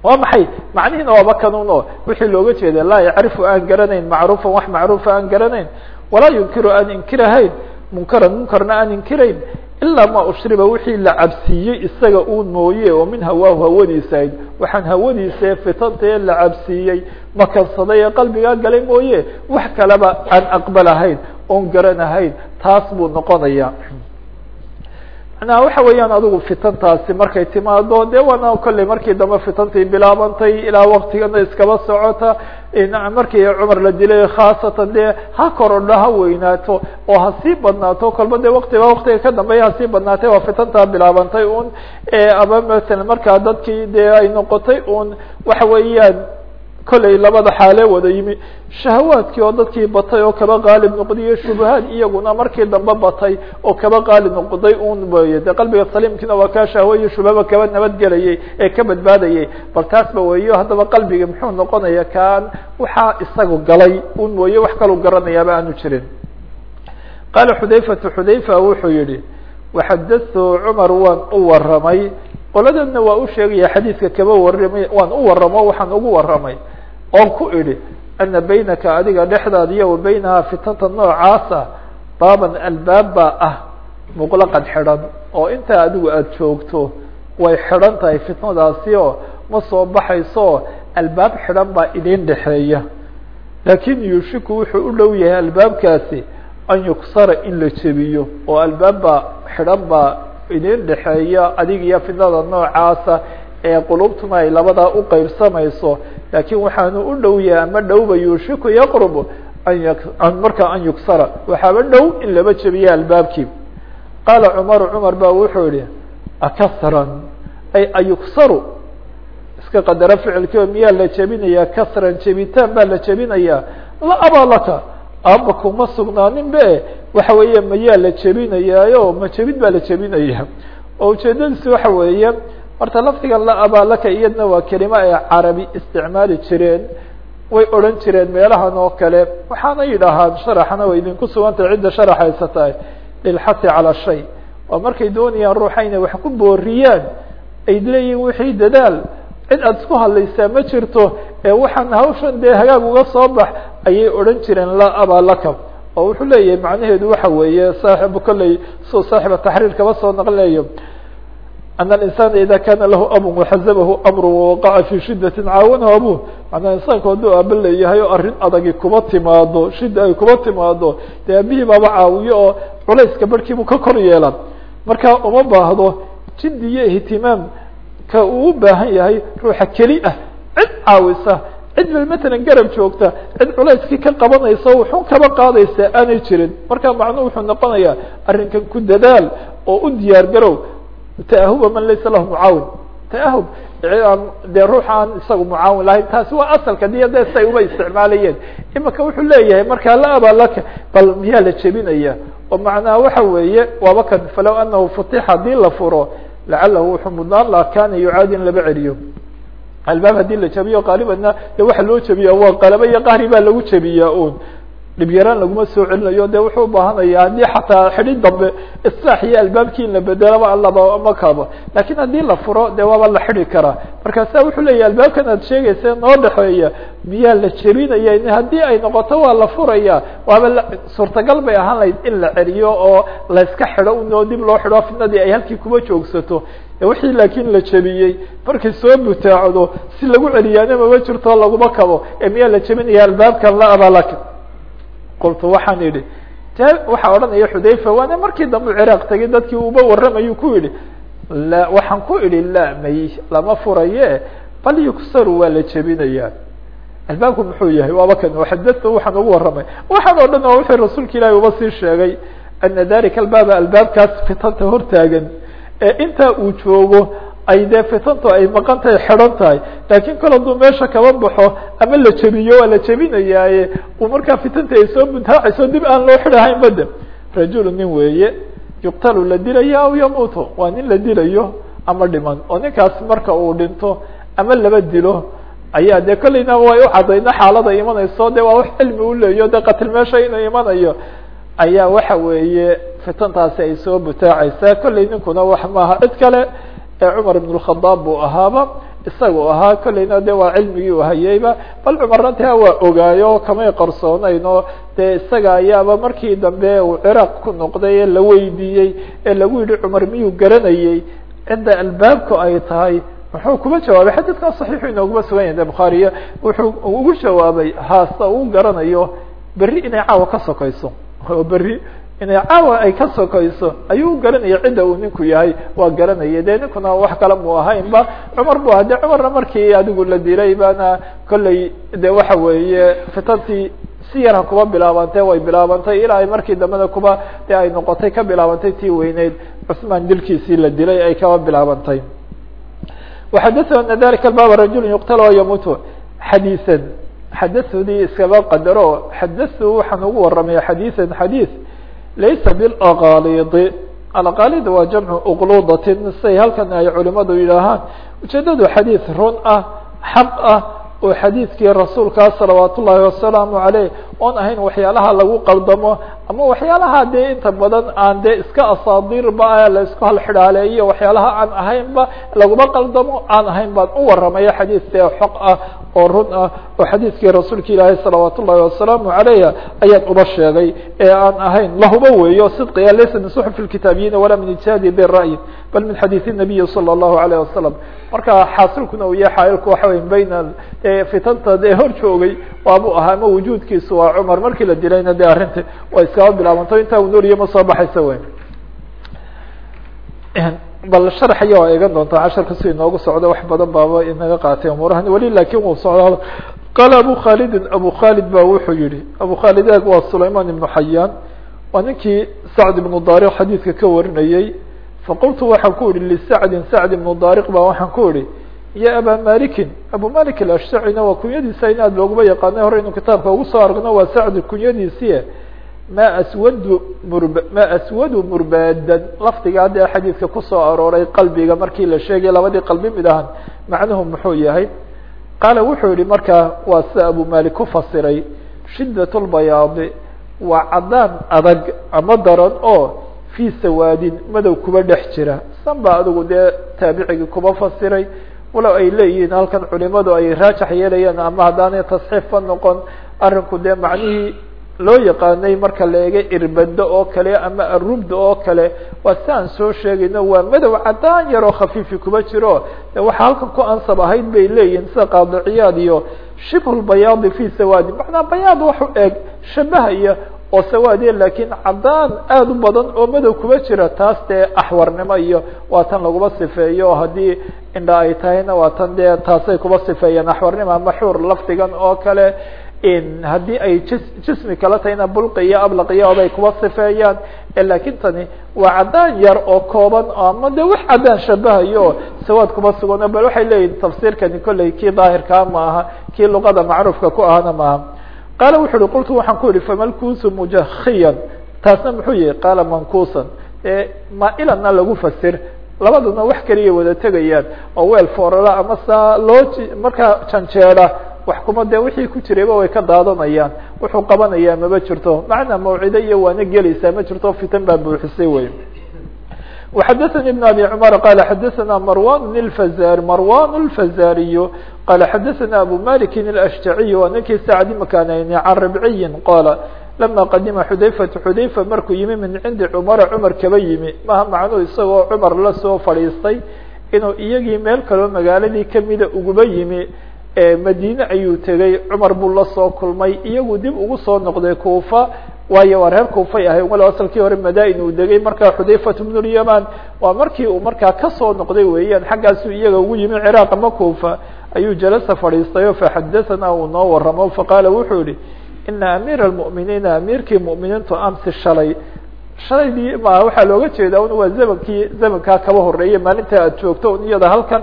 waa maxay? Macnihiina waaba kanun oo wixii looga jeeda laa yacrifu aan garanayn macruufan wax macruufa aan garanayn walaa yunkiru aan inkirahayn munkaran munkarna aan inkirayn ilaa ma ushriba wixii la cabsiiyey isaga uun mooye oo min hawaahu hawadiisa ahayd. Waxaan hawadiisa ee fitanta ee la cabsiiyey makansaday ee qalbigaa galay mooye wax kaleba aan aqbalahayn oon garanahayn taas buu noqonaya macnaha waxa weeyaan adigu fitantaasi markay timaado de waana kolley markii dambe fitantii bilaabantay ilaa waktigana iskaba socota markii cumar la dilay khaasatan dee ha korodho ha weynaato oo ha sii badnaato kolba de waktiba waktiga ka dambeeya hasii badnaatay waa fitantaa bilaabantay un ama masalan markaa dadkii dee ay noqotay un waxa weeyaan kollay labada xaale wada yimi. Shahawaadkii oo dadkii batay oo kaba qaalib noqdiyo shubahaad iyaguna markii dambe batay oo kaba qaalib noqday un weye de qalbiga saliimkiina waa kaa shahwo iyo shubaba kaba nabadgelayay ee ka badbaadayay. Bal taasba weeyo haddaba qalbiga muxuu noqonaya kaan waxaa isagu galay un mooye wax kaluu garanayaaba aanu jirin. Qaala xudayfatu xudayfa wuxuu yihi waxadatu cumar waan u waramay qoladana waa u sheegaya xadiidka kaba waramay waan u waramo waxaan ugu waramay oon ku idhi ana baynaka adiga dhexdaada iyo wa baynahaa fitanta noocaasa baaban albaab baa ah muqlaqad xidhan oo intaa adigu aada joogto way xidhan tahay fitnadaasi oo ma soo baxayso albaab xidhan baa idin dhexeeya. Laakin yuushiku wuxuu u dhow yahay albaabkaasi an yuksara in la jebiyo oo albaab baa xidhan baa idin dhexeeya adig iyo fitnada noocaasa ee qulubtuna ay labadaa u qeybsamayso laakiin waxaanu u dhow yahay ama dhowba yuushiku yaqrubu an markaa an yuksara. Waxaaba dhow in laba jebiya albaabkii qaala cumaru cumar ba wuxuu yihi akasran ay ayuksaru. Iska qadaro ficilkio miyaa la jebinayaa? Kasran jebitaan baa la jebinayaa. La abaa laka. Kuma sugnaanin be waxa weeye mayaa la jebinayaayo? Ma jebid baa la jebinaya oo ujeedadiisi waxa weeye horta lafdigan la abaa laka iyadna waa kelima ay carabi isticmaali jireen way odhan jireen meelahan oo kale. Waxaana yidhaahaan sharaxana way idinku sugantay cidda sharax haysatahay. Lilxasi calaa shay. Oo markay doonayaan ruuxa inay wax ku booriyaan ay leeyihiin wixii dadaal. Cid aada isku hadlaysaa ma jirto ee waxaan hawshan dee hagaag uga soo bax ayay odhan jireen laa abaa laka oo wuxuu leeyahay macnaheedu waxa weeye saaxibu kolley suu saaxiba taxriir kaba soo naqleeyo an alinsana ida kana lahu abun waxazabahu amru wawaqaca fi shidati caawanahu abuh manaa insaanku hadduu aaba leeyahay oo arrin adagi kuba timaado shida ay kuba timaado dee aabihii baaba caawiyo oo culayska barhkiibuu ka kor yeelan marka uma baahdo jiddi iyo ihtimaam ka uu u baahan yahay ruuxa keli ah cid caawisa cid bal matalan garab joogta cid culayskii ka qabanaysa wuxun kaba qaadaysa aanay jirin marka macnuhu wuxuu noqonayaa arrinkan ku dadaal oo u diyaar garow taahuba man laysa lahu mucaawin taahub dee ruux aan isagu mucaawin lahayn taasi waa asalka diya dee say uma isticmaalayeen. Imika wuxuu leeyahay markaa la abaa laka bal miyaa la jebinaya? Oo macnaha waxa weeye waaba kan falow anahu futixa haddii la furo lacalahu wuxuu mudnaan laha kana yucaadi in laba celiyo albaab haddii la jebiyo qaalibanna de waxa loo jebiya waa qalaba iyo qahri baa lagu jebiyaa un dhib yaraan laguma soo celinayo. De wuxuu ubaahanaya haddii xataa xidhi dambe islaax iyo albaabkii la bedelaba alaba ma kabo. Lakin haddii la furo de waaba la xidi karaa markaasa wuxuu leeyahy albaabkan aad sheegaysa noo dhexeeya miyaa la jebinaya haddii ay noqoto waa la furaya waaba suurtagal bay ahaan lahayd in la celiyo oo layska xidho unoo dib loo xidho fitnadii ay halkii kuma joogsato. Wixii laakiin la jebiyey markay soo butaacdo si lagu celiyaana mama jirto laguma kabo. Ee miyaa la jebinaya albaabkan la abalaka qultu waxaan idhi waxaa odhanaya xudayfa waana markii dambe ciraaq tegay dadkii uba warramayuu ku yidhi. La waxaan ku idhi la may lama furaye bal yuksaru waa la jebinayaa. Albaabku muxuu yahay waaba kan xadata waxaan ugu warramay. Waxaan oo dhan oo wuxuu rasuulka ilaahi uba sii sheegay ana dalika albaaba albaabkaas fitanta hortaagan ee intaa uu joogo ay dee fitantu ay maqan tahay xidhan tahay. Laakiin kol hadduu meesha kaba baxo ama la jebiyo waa la jebinayaaye uu markaa fitanta ay soo buntaacayso dib aan loo xidhahayn bade rajulu nin weeye yuqtalu la dilaya aw yamuutu. Waa nin la dilayo ama dhiman. Oo ninkaas marka uu dhinto ama laba dilo ayaa dee kollayna way u cadayna xaalada imanayso de waa wax cilmi u leeyo de qatil meesha inuu imanayo. Ayaa waxa weeye fitantaasi ay soo butaacaysaa. Kollay ninkuna wax maaha cid kale ee cumar ibn اkhadaab buu ahaaba isagu ahaa kollayna de waa cilmigii u hayayba bal cumarna taa waa ogaayo kamay qarsoonayn oo dee isaga ayaaba markii dambe uu ciraaq ku noqday ee la weydiiyey ee lagu yihi cumar miyuu garanayey cidda albaabku ay tahay muxuu kuma jawaabay. Xadiidkan saxiixu inooguma sugan yahay de bukhaariya wuxuu ugu jawaabay haasta uu garanayo berri inay caawa ka sokayso oo berri inay caawa ay ka sokayso ayuu garanaya cidda uu ninku yahay waa garanaya. Dee ninkuna wax kale mu ahayn ba cumar bu de cumarna markii adigu la dilay baana kolley de waxa weeye fitantii si yarha kuba bilaabantay way bilaabantay. Ilaa ay markii dambena kuba de ay noqotay ka bilaabantay tii weyneyd cusmaan dilkiisii la dilay ay kaba bilaabantay. Waxadahuu ana dalika baaba rajulu yuqtal oo yamuutu xadiisan. Xadathudii iskaba qadaro. Xadathuu waxaan ugu waramaya xadiisan xadiis laysa biاlaqaalidi alaqaalid waa jamcu uqludatin say halkan ay culimadu yidhaahaan ujeedadu xadiiث run ah xaq ah oo xadiidkii rasuulkaa salawaat ullaahi wasalaamu aleyh oon ahayn waxyaalaha lagu qaldamo ama waxyaalaha dee inta badan aan dee iska asaadirba la isku halxidhaaleeyo waxyaalaha aan ahaynba laguma qaldamo aan ahayn u waramaya xadiid dee xaq ah oo run ah oo xadiidkii rasuulka ilaahay salawaat ullahi wasalaamu aleyh ayaan uba sheegay ee aan ahayn lahuba weeyo sidqiga laysa min suxuf lkitaabiyiina walaa min ijtihaadi bira'yi bal min xadiid nabiyi salى اllahu alayh wasalam marka xaasilkuna uu yahay xaailku waxa wey bayna fitanta dee hor joogay waabuu ahaa ama wujuudkiisu waa cumar. Markii la dilayna de arrinta way iskaba bilaabanto intaa uu nooriye ma soo baxaysa wey bal sharxaya waa eegan doontaa casharka si inoogu socdo wax badan baaba inaga qaatay umuurahan weli laakiin wuu socdo qaala abu khalidin abu khalid ba wuxuu yihi abu khalid eeg waa sulayman ibnu xayaan waa ninkii sacd ibnu daariq xadiidka ka warinayey faqultu waxaan ku ihi lisacdin sacd ibnu daariq ba waxaan ku ihi ya aba malikin abu malik alashacina waa kunyadiisa in looguma yaqaanay hore inu kitaabka ugu soo argno waa sacd kunyadiisii ma aswadu murb ma aswadu murbaadan lafdigaa dee xadiidka ku soo arooray qalbiga markii la sheegay labadii qalbi mid ahan macnuhu muxuu yahay qaala wuxuu yihi markaa waa sida abu malik ku fasiray shidat waa caddaan adag ama daran oo fii sawaadin madow kuba dhex jira. San ba adigu dee taabicigii kuba fasiray. Walow ay leeyihiin halkan culimadu ay raajax yeelayaan ama haddaanay tasxiifba noqon arinku dee macnihii loo yaqaanay marka la eega irbado oo kale ama arubda oo kale waa si soo sheegayno waa madow caddaan yaroo khafiifi kuba jiro. De waxaa halkan ku ansab ahayd bay leeyihiin sida qaadiciyaad iyo shibhulbayaadi fi sawaadi. Macnaa bayaad waxu eeg shabahaya oo sawaadiya laakiin caddaan aada u badan oo madow kuba jira taas dee axwarnimo iyo waa laguma sifeeyo haddii indha ay tahayna waa dee taasay kuba sifeeyeen axwarnimo ama xuur lafdigan oo kale haddii ay jis jismi kala tahayna bulqi iyo ablaqiyooda ay kuba sifeeyaan laakiin tani waa caddaan yar oo kooban ama de wax caddaan shabahayo sawaad kuba sugan bal waxay leeyihiin tafsiirkani kolley kii daahirkaa ma aha kii luqada macruufka ku ahana maaha qaala wuxu uhi qultu waxaan ku yihi famalkuusu mujahiyan taasna muxuu yihi qaala mankuusan maailana lagu fasir labaduna wax kaliya wada tegayaan oo weel foorala ama saa loo markaa janjeeda wax kuma de wixii ku jirayba way ka daadanayaan wuxuu qabanayaa maba jirto macnaa mawcido iyo waana gelaysaa ma jirto fitan baa buuxisay wey وxdثnي بن أbي cمر qال xdثna مrوان الفزار مrوان الفزاriي qال xdثna أbو مالك الأشجعي waa ninkii sacdi makaanayni can ربعي qاla لما qadima xudayفة xudayفة markuu yimi min cindi cمر cمar kaba yimi maha macnuu isagoo cمar la soo fadhiistay inuu iyagii meel kaloo magaaladii kamida uguba yimi madine ayuu tegey cumar buu la soo kulmay iyagu dib ugu soo noqday kuufa waayo waa reer kuufay ahay walow asalkii hore madain uu degay markaa xudayfat bnu lyaman waa markii uu markaa ka soo noqday weeyaan xaggaasuu iyaga ugu yimi ciraaq ama kuufa ayuu jalasa fadhiistay o faxadathana uu noo waramo faqaala wuxuu yihi ina amiira almu'miniina amiirkii mu'miniintu amsi shalay. Shalaydii ma waxaa looga jeeda un waa zamankii zamankaa kaba horeeyay maalinta aad joogto un iyada halkan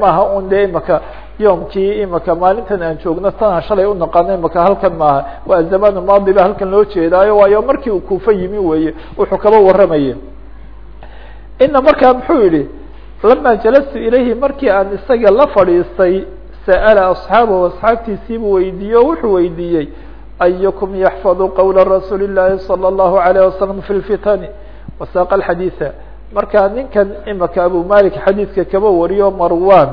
maaha un dee imaka yoomkii imaka maalintan aan joogno tanaan shalay u naqaano imaka halkan maaha waa zamanu maadi ba halkan loo jeedaayo waayo markii uu kuufa yimi weeye wuxuu kaba warramaya ina markaa muxuu yihi lama jalastu ilayhi markii aan isaga la fadhiistay sa'ala asxaabahu asxaabtiisiibuu weydiiye o wuxuu weydiiyey ayukum yaxfadu qowla rasuuli llahi salى اllahu alayه wasalam fi lfitani wasaaqa alxadiida marka ninkan imaka abu malik xadiidka kaba wariyo marwan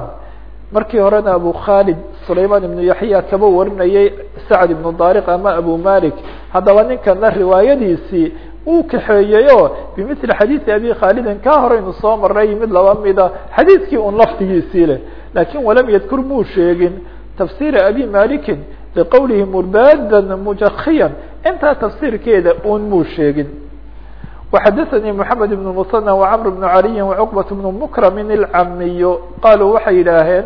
markii horena abu khalid sulayman ibnu yaxya kaba warinayay sacd ibnu daariq ama abu malik haddaba ninkana riwaayadiisii uu kaxeeyey oo bimili xadiidi abi khalidin ka horeynu soo maray mid laba mida xadiidkii un lafdigiisii leh lakin walam yadkur muu sheegin tafsira abi malikin liqowlihi murbadan mujakiyan intaa tafsiirkeeda un muu sheegin وxadثnي محamed بن مثنى وcمر بن عaliي وcقبة بن مكرم الcamiy qaluu waxay yidhaaheen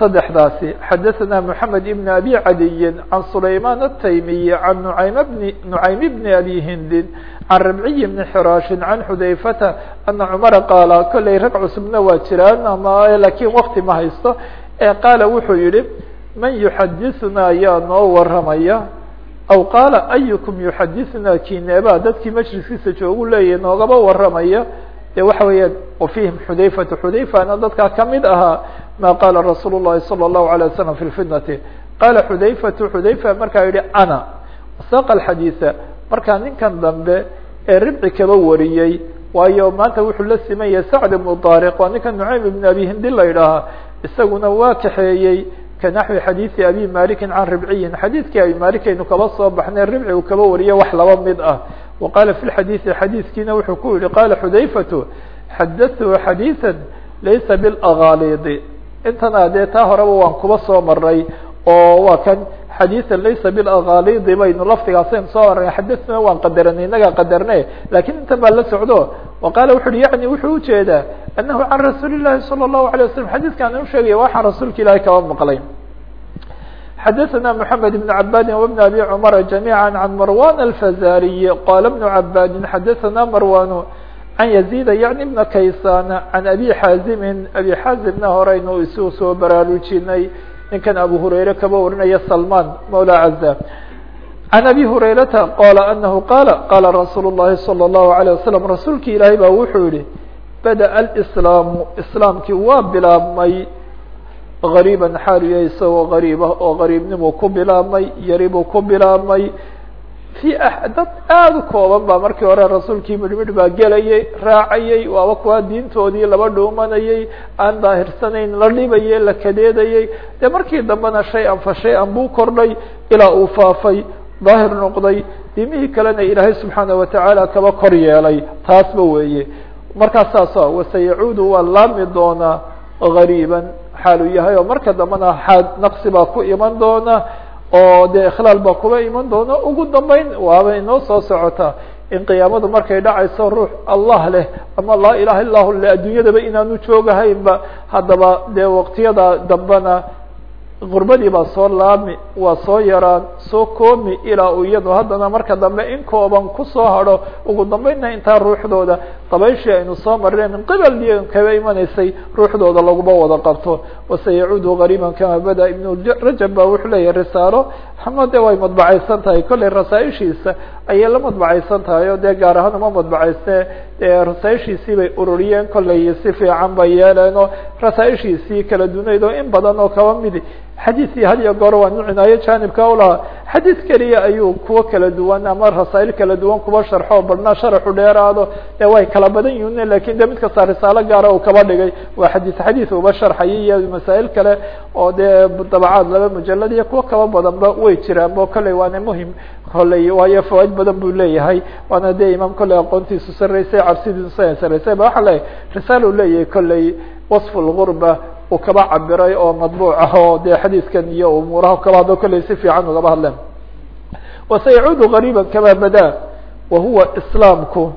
saddexdaasi xadaثna محamed بن أbي عadiyi عan سulayman التaymiي عan نعaym بن أbي hindin عan ربعي بن xrاaشhi عan xudayfata أna cمر qaala kolley rag cusubna waa jiraan ama lakin wakti ma haysto qaala wuxuu yihi man yuxadithuna ayaa noo waramaya aw qaala ayukum yuxadithuna kineebaa dadkii majliskiisa joogu leeyahy noogaba waramaya de waxa weeyaan wafihim xudayfatu xudayfana dadkaa kamid ahaa ma qaala rasuul الlahi salى الlahu عalيه wasalam fi lfitnati qaala xudayfatu xudayfa markaa yihi ana wasaaqa alxadiisa markaa ninkan dambe ee ribci kaba wariyey waayo maanta wuxuu la siman yahay sacd ibnu daariq waa ninkan nucaym ibn abi hindi la yidhaahaa isaguna waa kaxeeyey kanaxwi xadiidi abi malikin can ribciyin. Xadiidkii abi malik aynu kaba soo baxnay ribci uu kaba wariye wax laba mid ah. Wa qaala fi lxadiidi xadiidkiina wuxuu ku yihi qaala xudayfatu xadathuu xadiiثa laysa bilagaalidi intana dee taa horeba waan kuba soo maray oo waa kan xadiiثa laysa bilagaalidi baynu lafdigaasaynu soo marnay xadaثna waan qadaranay inagaa qadarne lakin intan baa la socdo wa qaala wuxu uhi yani wuxuu ujeedaa anahu can rasuuli الlahi salى الlahu عalيه waslm xadiidkan u sheegaya waxaan rasuulka ilahi kaba maqlay xadaثna mحamed بن cabadi وبن abi cmr جamيعا عan marwan الfazariي qala بن cabadi xadaثna marwan can yazid yaعni بna kaysan can abi xaazimi abi xaazimna horeynu isu soo baraarujinay ninkan abu hurayre kaba warinaya salman mawla caza can abi hurayrata qala anahu qala qala rasuul الlahi salى الlahu عalيه wasalam rasuulki ilaahay baa wuxuu yihi badaأ اlslaamu islaamkii waa bilaabmay gariiban xaalu yahay isagoo gariib ah oo gariibnimuu ku bilaabmay yaribuu ku bilaabmay fi dad aada u kooban baa markii hore rasuulkii midhmidh baa gelayay raacayay waaba kuwa diintoodii laba dhuumanayay aan daahirsanayn la dhibayay la kadeedayay. Dee markii dambena shay-an fa shay-an buu kordhay ilaa uu faafay daahir noqday. Diimihii kalena ilaahay subxaana watacaala kaba kor yeelay taasba weeye. Markaas saas wasayacuudu waa laami doonaa gariiban xaalu yahay oo marka dambena xaad naqsi baa ku iman doona oo dee ikhlaal baa kuba iman doona ugu dambeyn waaba inoo soo socota in qiyaamadu markay dhacayso ruux allah leh ama laa ilaha illa hu le adduunyadaba inaanu joogahaynba haddaba dee waqtiyada dambena gurbadii baa soo laami waa soo yaraan soo koomi ilaa uu iyado haddana marka dambe in kooban ku soo hadho. Ugu dambeynna intaa ruuxdooda dabayshii aynu soo mareen qibal kaba imanaysay ruuxdooda laguma wada qabto. Wasayacuudu gariiban kama bada ibnu rajab ba wuxuu leeyahay risaalo ama de way madbacaysan tahay? Kollay rasaaishiisa ayay la madbacaysan tahay o dee gaar ahaan uma madbacayste rasaaishiisii bay ururiyeen kollay si fiican bay yeeleen oo rasaaishiisii kala dunayd oo in badan oo kaba midi xadiidkii had iyo goor waa nin cinaayo jaanibka ulahaa xadiid keliya ayuu kuwo kala duwan ama rasaa'il kala duwan kuba sharxo badna sharaxu dheeraado dee way kala badan yihiin laakiin de mid kasta risaalo gaara uu kaba dhigay. Waa xadiid xadiid uba sharxayay iyo masaa'il kale oo dee dabacaad laba mujalad iyo kuwo kaba badanba way jiraan. Bo kolley waana muhiim kolley waayo fawaaid badan buu leeyahay. Waana dee imaam kolley aqoontiisu sarreysay cabsidiisu sarreysay ba waxa leeyahy risaal uu leeyahay kolley wasf lgurba uu kaba cabiray oo madbuuc ah oo dee xadiidkan iyo umuuraha kaba hadlo kolley si fiican ugaba hadleen. Wasayacuudu gariiba kama bada wa huwa islaamku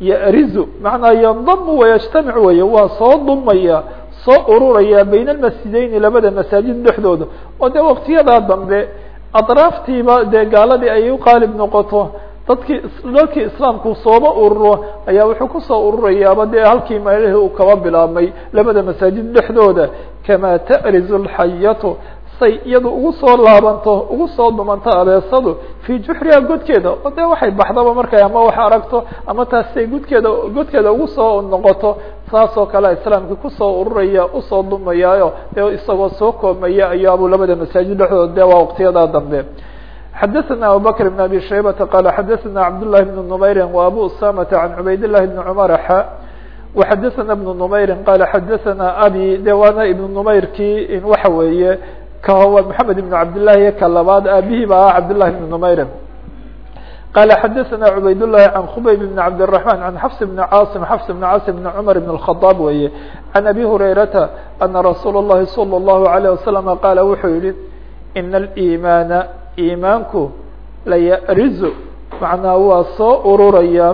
yarizu macnaa yandamu wayajtamic weeye waa soo dumaya soo ururaya bayna almasjideyni labada masaajid dhexdooda. Oo dee waqtiyadaa dambe atraaftiiba dee gaaladii ay u qaalib noqoto dadkii dalkii islaamku sooba ururo ayaa wuxuu ku soo ururayaaba dee halkii meelihii uu kaba bilaabmay labada masaajid dhexdooda kamaa ta'rizu lxayatu say iyadu ugu soo laabanto ugu soo dumanto abeesadu fii juxriha godkeeda. Oo dee waxay baxdaba markay ama wax aragto ama taasay godkeeda godkeeda ugu soo noqoto saas oo kale islaamkii ku soo ururaya u soo dumayaayo dee isagoo soo koomaya ayaabuu labada masaajid dhexdooda dee waa waqtiyadaa dambe xadaثna abubakr بn abi shaybata qala xadaثna cabdالlahi بn نmayri وabu usamata can cubayd الlahi بn cmar xa وxadaثna بn نmayri qala xadaثna abi de waana ibn نmayrkii waxa weeye kawa mحamed ibn cabdالlahi ka labaad aabihii ba ah cabdالlahi بn نmayri qala xadaثna cubayd الlahi can khubayb بn cabdالرaحman can xfs بn cاaصm xfs بn cاaصm بn cmr بn الخaطاab weeye can abi hurayrata ana rasuul الlahi slى الlahu عalيه waslم qala wuxuu yihi in اإimaana iimaanku layarizu macnaa waa soo ururaya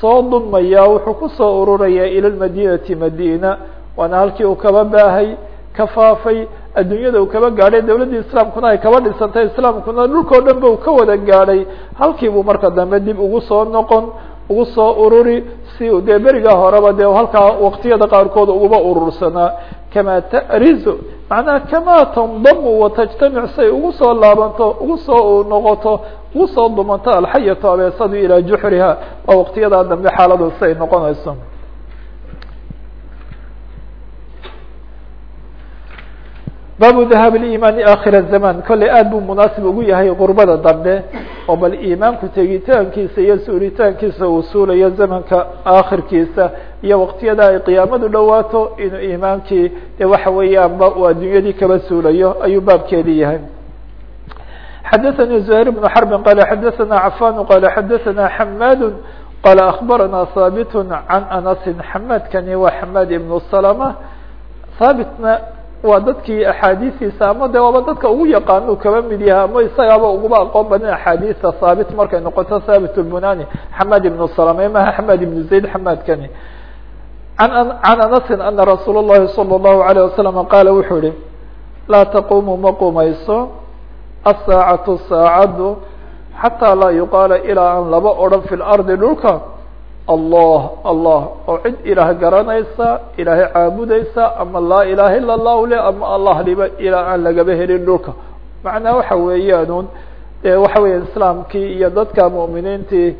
soo dumaya wuxuu ku soo ururaya ila lmadinati madina waana halkii uu kaba baahay ka faafay adduunyada uu kaba gaadhay dowladdii islaamkuna ay kaba dhisantay islaamkuna dhulkao dhan ba uu ka wada gaadhay. Halkii buu marka dambe dib ugu soo noqon ugu soo ururi si u dee berigaa horeba dee halkaa waqtiyada qaarkood uguba urursanaa. Kamaa ta'rizu macnaha kamaa tandamu watajtamic say ugu soo laabanto ugu soo noqoto ugu soo dumanto alxayatu abeesadu ilaa juxriha waa waqtiyadaa dambe xaaladu siay noqonayso baabu dahaab اimaani akhir zaman kolley aad buu munaasib ugu yahay gurbada dambe oo bal iimaanku tegitaankiisa iyo suuritaankiisa uu suulayo zamanka akhirkiisa iyo waqtiyada ay qiyaamadu dhowaato inuu iimaankii de waxa weeyaanba uu addunyadii kaba suulayo ayuu baabkeedii yahay xadaثnي زهير بن حرب qال xadaثna عفان qال xadaثna حmاd qال أخbarana haaبت عن أنس xmاdkani waa حmاd iبن سلمة haabitna waa dadkii axaadiistiisa ama de waaba dadka ugu yaqaano kaba mid yahay ama isagaaba uguba aqoon badan axaadiista haabit markay noqoto haabit الbunani xamad iبن سلمة maha xamad iبن زayd xamadkani an عan أنس أna rasuul الlahi صلى الlaه عليه وسلم qaala wuxuu yihi laa taqumu ma qumayso aلsaacaةu saacaddu xatىa laa yuqaala ilaa aan laba odhan fi اlardi dhulka allah allah. Oo cid ilaah garanaysa ilaahay caabudaysa ama laa ilaha ila اllahu le ama allah liba ilaa aan lagaba helin dhulka. Macnaa waxa weeyaan waxa weya islaamkii iyo dadka mu'miniintii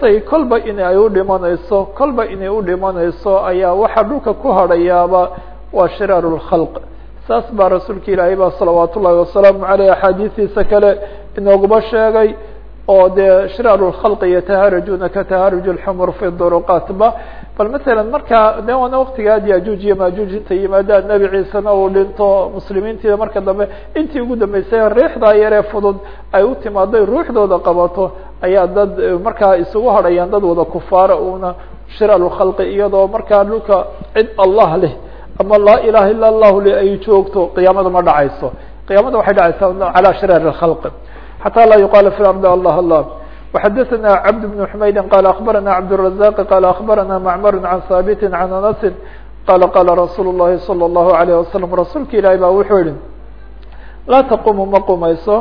say kolba in ay u dhimanayso kolba inay u dhimanayso ayaa waxa dhulka ku hadhayaaba waa shiraar اlkhalq saas baa rasuulka ilaahay ba salawaat ullahi wasalaamu aleyh axaadiistiisa kale inooguma sheegay oo dee shiraar khalqi yataharajuna ka taharuj اxumur fi duruqaat bal masala markaa de waana yajuuj iyo majuuj inta yimaada nebi ciisena uu dhinto muslimiintiida marka dambe intii ugu dambeysay riixdaa yaree fudud ay u timaaday ruuxdooda qabato ayaa dad markaa isugu hadhayaan dad wada kufaara una shiraar khalqi iyadoo markaa dhulka cid allah leh ama laa ilaha ila allahu leh ay joogto qiyaamada ma dhacayso. Qiyaamada waxay dhacaysaa calaa shiraar khalqi. xatى laa yuqala fi ardi allah allah وxadaثna cabd بن حmaydi qala akbarana cabdالرazaq qala akbarana macmar can haabiti can anasi qala qala rasuul الlahi salى الlahu عalيه wasalam rasuulka ilaahi ba wuxuu yihi laa taqumu ma qumayso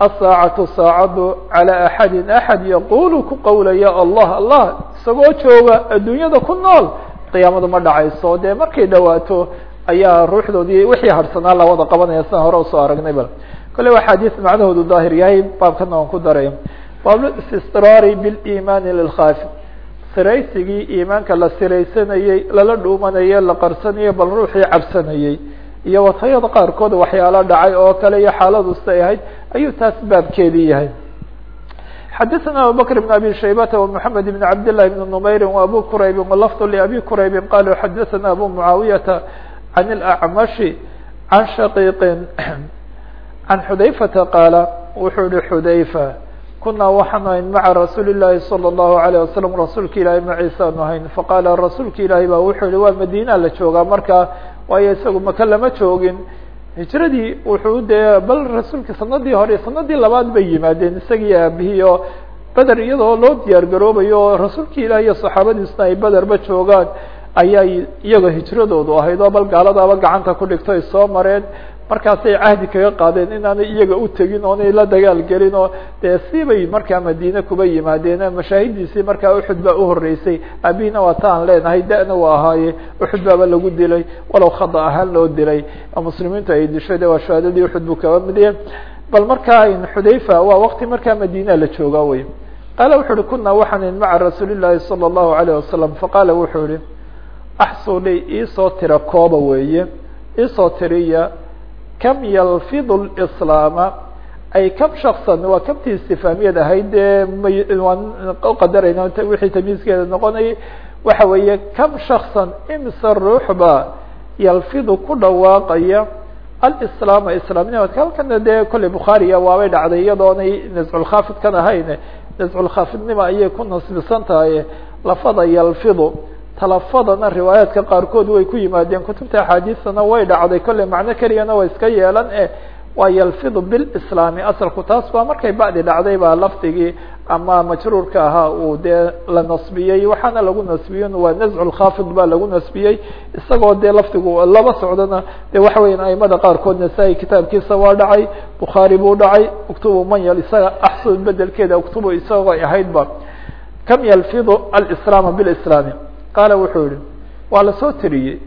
aلsaacaةu saacadu calى axadi axad yaqulu ku qowlaya allah allah isagoo jooga adduunyada ku nool qiyaamadu ma dhacayso dee markay dhawaato ayaa ruuxdoodii wixii harsanaa la wada qabanaya sidan hore usoo aragnay bal kole waa xadiis macnahoodu daahir yahay baabkana aan ku daraya baabl istisraari bilimaani lilkhaafi siraysigii iimaanka la siraysanayey lala dhuumanayey la qarsanayey bal ruuxii cabsanayey iyo watayada qaarkood waxyaalo dhacay oo kale iyo xaaladu siday ahayd ayuu taas baabkeedii yahay xadaثna abubakr بn abi shaybata ومحamed بn cabd لlahi بn نmayri وabu quraybi wlafd labi quraybi qalu xadaثna abu muعaawiyata can اlأcmashi can shaqiiqi can xudayfata qaala wuxuu yihi xudayfa kunaa waxaanu ahayn maca rasuuli الlahi salى الlahu عalيه wasalam rasuulka ilaahi maciisaanu ahayn faqaala rasuulka ilaahi ba wuxuu yihi waa madina la joogaa markaa waayo isagu maka lama joogin hijradii wuxuu dee bal rasuulka sanadii hore sanadii labaad bay yimaadeen isagii aabihii oo beder iyadoo loo diyaar garoobayo oo rasuulka ilaah iyo saxaabadiisna ay bederba joogaan ayay iyaga hijradoodu ahayd oo bal gaaladaaba gacanta ku dhigto ay soo mareen markaasay cahdi kaga qaadeen inaanay iyaga u tegin oonay la dagaal gelin oo dee sibay markaa madiine kuba yimaadeen mashaahidiisii markaa uxud baa uhoreysay aabihina waa ta aan leenahay da'na waa ahaaye. Uxud baaba lagu dilay walow khada ahaan loo dilay. Muslimiinta ay dishay de waa shahaadadii uxud buu kaba midiye bal markaa xudayfa waa waqti markaa madiina la jooga wey qaala wuxu uhi kunaa waxaan maca rasuuli llaahi salى اllahu wasalam faqaala wuxuu ihi axsuu li iisoo tira kooba weeye iisoo tiriya kam yalfidu اlslaama ay kam shaksan waa kamtii istifaamiyad ahayd dee mwaan uqadarayna wixii tamiiskeeda noqonayay waxa weeye kam shaksan imse ruuxba yalfidu ku dhawaaqaya alislaama islaamnimadka halkana dee kolley bukhaariya waabay dhacday iyadoonay nasculkhaafidkan ahayn nasculkhaafidnima ayay ku nasbisan tahay lafada yalfidu talafadana riwaayaadka qaarkood way ku yimaadeen kutubta axaadiistana way dhacday. Kolley macno keliyana waa iska yeelan e waa yalfidu bilislaami asalku taas waa markay bacdi dhacday baa lafdigii ama majruurka ahaa uu dee la nasbiyey. Waxaana lagu nasbiyen waa nazcu lkhaafid baa lagu nasbiyey. Isagoo dee lafdigu laba socdona de waxa weyan aimada qaarkood nasaa-i kitaabkiisa waa dhacay bukhaari buu dhacay uktubu manyal isaga axsud bedelkeeda uktubu isagoo ahaydba kam yalfidu alislaama bilislaami qaala wuxuu yihi waa la soo teliyey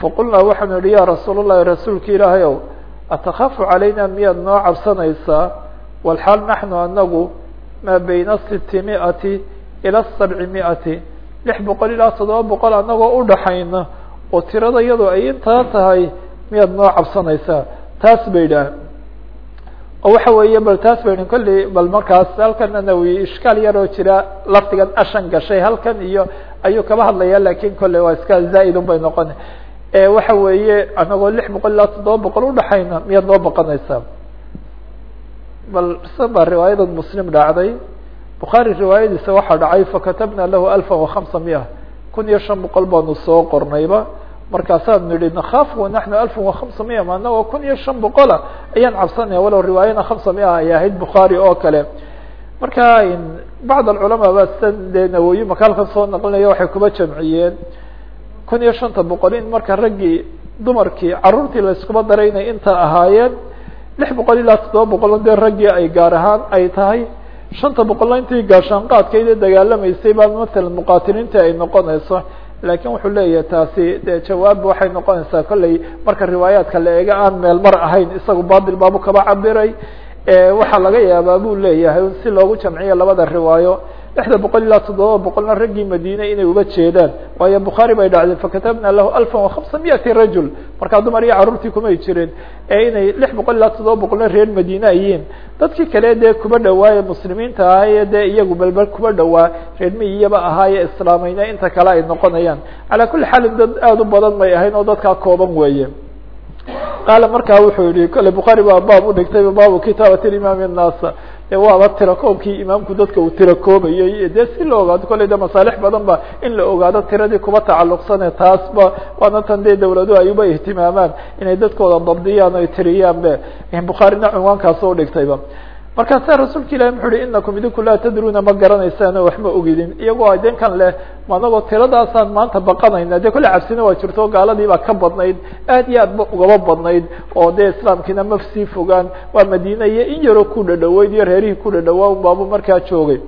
faqulnaa waxaanu idhi yaa rasuulallahi rasuulka ilaahay ow atakaafu calayna miyaad noo cabsanaysaa? Walxaal naxnu anagu maa bayna siti miati ila sabci miati. Lix boqol ilaa toddoba boqol anagoo u dhaxayna oo tirada iyadoo ay intaa tahay miyaad noo cabsanaysaa? Taas bay idhahan oo waxa weeye bal taas bay idhin kolley bal markaas halkan anawi ishkaal yaroo jira lafdigan ashan gashay halkan iyo ayuu kaba hadlaya laakiin kolley waa iska zaa-id un bay noqon waxa weeye anagoo lix boqol ilaa toddoba boqol udhaxayna miyaad noo baqanaysaa? Bal se baa riwaayada muslim dhacday bukhaari riwaayadiisa waxaa dhacay fakatabna lahu alfa وahamsa mia kun iyo shan boqol baanu soo qornayba. Markaasaanu nihi nakhaaf wanaxnu alfa وahamsa mia ma anagoo kun iyo shan boqola. Ayaan cabsanaya walow riwaayana hamsa mia ay ahayd bukhaari oo kale marka bacd alculamaa ba sida dee nawoyi makaalkan soo naqlinaya waxay kuba jamciyeen. Kun iyo shanta boqol in marka raggii dumarkii caruurtii la iskuba daray inay inta ahaayeen lix boqol ilaa toddoba boqol dee raggii ay gaar ahaan ay tahay. Shanta boqolna intii gaashaanqaadkayda dagaalamaysay baa matala muqaatiliintii ay noqonayso. Laakiin wuxuu leeyahay taasi dee jawaab waxay noqonaysaa kolley marka riwaayaadka la eega aan meel mar ahayn isagu batil baabu kaba cabiray waxaa laga yaabaa buu leeyahay si loogu jamciyo labada riwaayo. Lixda boqol ilaa toddoba boqolna raggii madiine inay uga jeedaan. Waayo bukhaari bay dhacday fakatabna lahu alfa وahamsa miyati rajul. Markaa dumar iyo carruurtii kumay jirin ee inay lix boqol ilaa toddoba boqolna reer madiine ayiin dadkii kale dee kuba dhawaaye muslimiinta ahaaye dee iyagu belbel kuba dhawaa reer miyiyaba ahaaye islaamayna inta kale ay noqonayaan. Calaa kuli xaalin dad aada u badan may ahayn oo dadkaa kooban weeye qaala markaa wuxuu yihi kole bukhaari baa baab udhigtay baabu kitaabat imaam الnaasa waaba tirakoobkii imaamku dadka uu tirakoobayey dee si la ogaado kolley de masaalix badan ba in la ogaado tiradii kuba tacalluqsane taasba waana tan dee dawladuhu ay uba ihtimaamaan inay dadkooda dabdiyaan oy tiriyaan be bukhaarina cunwaankaas u markaasaa rasuulka ilahi muxuu uhi inakum idinku laa tadruuna ma garanaysaan oo waxma ogidin. Iyagoo adinkan leh managoo tiradaasaan maanta baqanayna dee kolle cabsina waa jirto gaaladii baa ka badnayd. Aad iyo aad ba ugaba badnayd oo dee islaamkiina ma sii fogaan. Waa madiina iyo in yaroo ku dhadhaweyd iyo reerihii ku dhadhawaa un baabu markaa joogay.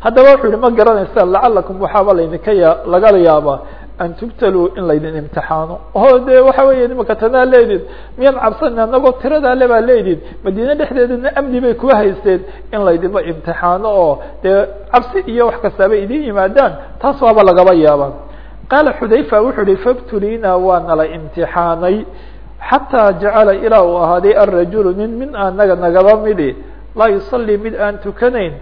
Haddaba wuxuu yihi ma garanaysaan lacalakum waxaaba laydinka ya laga yaabaa an tubtaluu in laydin imtixaano oo de waxa weeye imaka tanaa leedid miyaan cabsana anagoo tiradaa le baa leedid madiine dhexdeedana amni bay kuwa haysteen in laydinba imtixaano oo dee cabsi iyo wax kastaaba idin yimaadaan taas waaba lagaba yaabaa qaala xudayfa wuxuu ihi fabtulina waa nala imtixaanay xataa jacala ilaa uu ahaaday arajulu nin min anaga nagaba midi laa yusalii mid aan tukanayn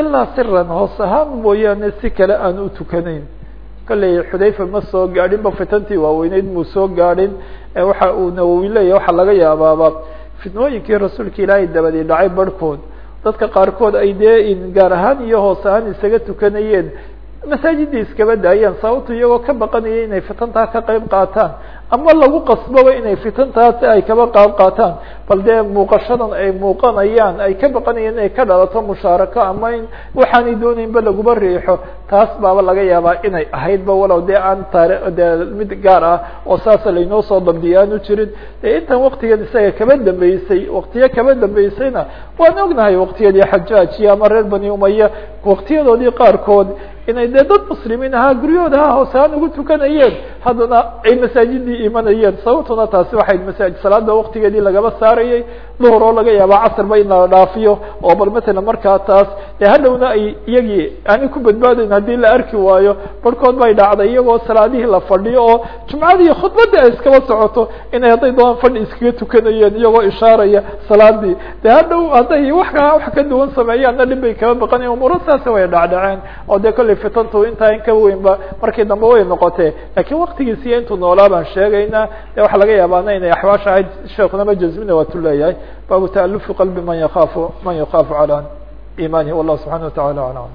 ilaa siran hoos ahaan mooyaane si kale aan u tukanayn kolley xudayfa ma soo gaadhin ba fitantii waaweyneyd muu soo gaadhin waxa uu nawowi leeyahy waxaa laga yaabaaba fitnooyinkii rasuulka ilaahay dabadii dhacay barhkood. Dadka qaarkood ay dee gaar ahaan iyo hoos ahaan isaga tukanayeen. Masaajidda iskaba daayaan sababto iyagoo ka baqanaya inay fitantaa ka qayb qaataan ama lagu qasbaba inay fitantaasi ay kaba qaab qaataan. Bal dee muuqashadan ay muuqanayaan ay ka baqanayaan inay ka dhalato mushaarako ama in waxaanay doonaynba laguba riixo. Taas baaba laga yaabaa inay ahaydba walow dee aan taari dee mid gaar ah oo saasa laynoo soo dabdiya aanu jirin. Dee intan waktigan isaga kaba dambeysay waktiyo kaba dambeysayna waan ognahay waktiyadii xajaaj iyo ama reer bani umaya waktiyadoodii qaarkood inay dee dad muslimiin ahaa guryahooda ha hoos ahaan ugu tukanayeen haddana ay masaajidii imanayeen. Sababtuna taasi waxay masaajid salaada waktigeedii lagaba saarayay duhur oo laga yaaba casrba in la dhaafiyo oo bal matala markaa taas dee hadhowna ay iyagii aanay ku badbaadayn haddii la arki waayo barhkood bay dhacday iyagoo salaadihii la fadhiyo oo jumcadii khudbadii ay iskaba socoto inay hadday doonaan fadhi iskaga tukanayeen iyagoo ishaaraya salaadii. De hadhow hadday wax ka wax ka duwan sameeyaanna dhib bay kaba baqanayan umuuro saasi way dhacdhaceen oo dee kolley fitantu intaa in ka weynba markii dambe way noqotee. Lakiin waktigiisiyo intuu noolaa baan sheegaynaa de waxaa laga yaabaana inay axwaasha ahayd sheekuna ma jazmina waatu leeyahay baabu ta'alufi qalbi man yakaafu man yakaafu calى imanihi wallah subxana wa tacala aclam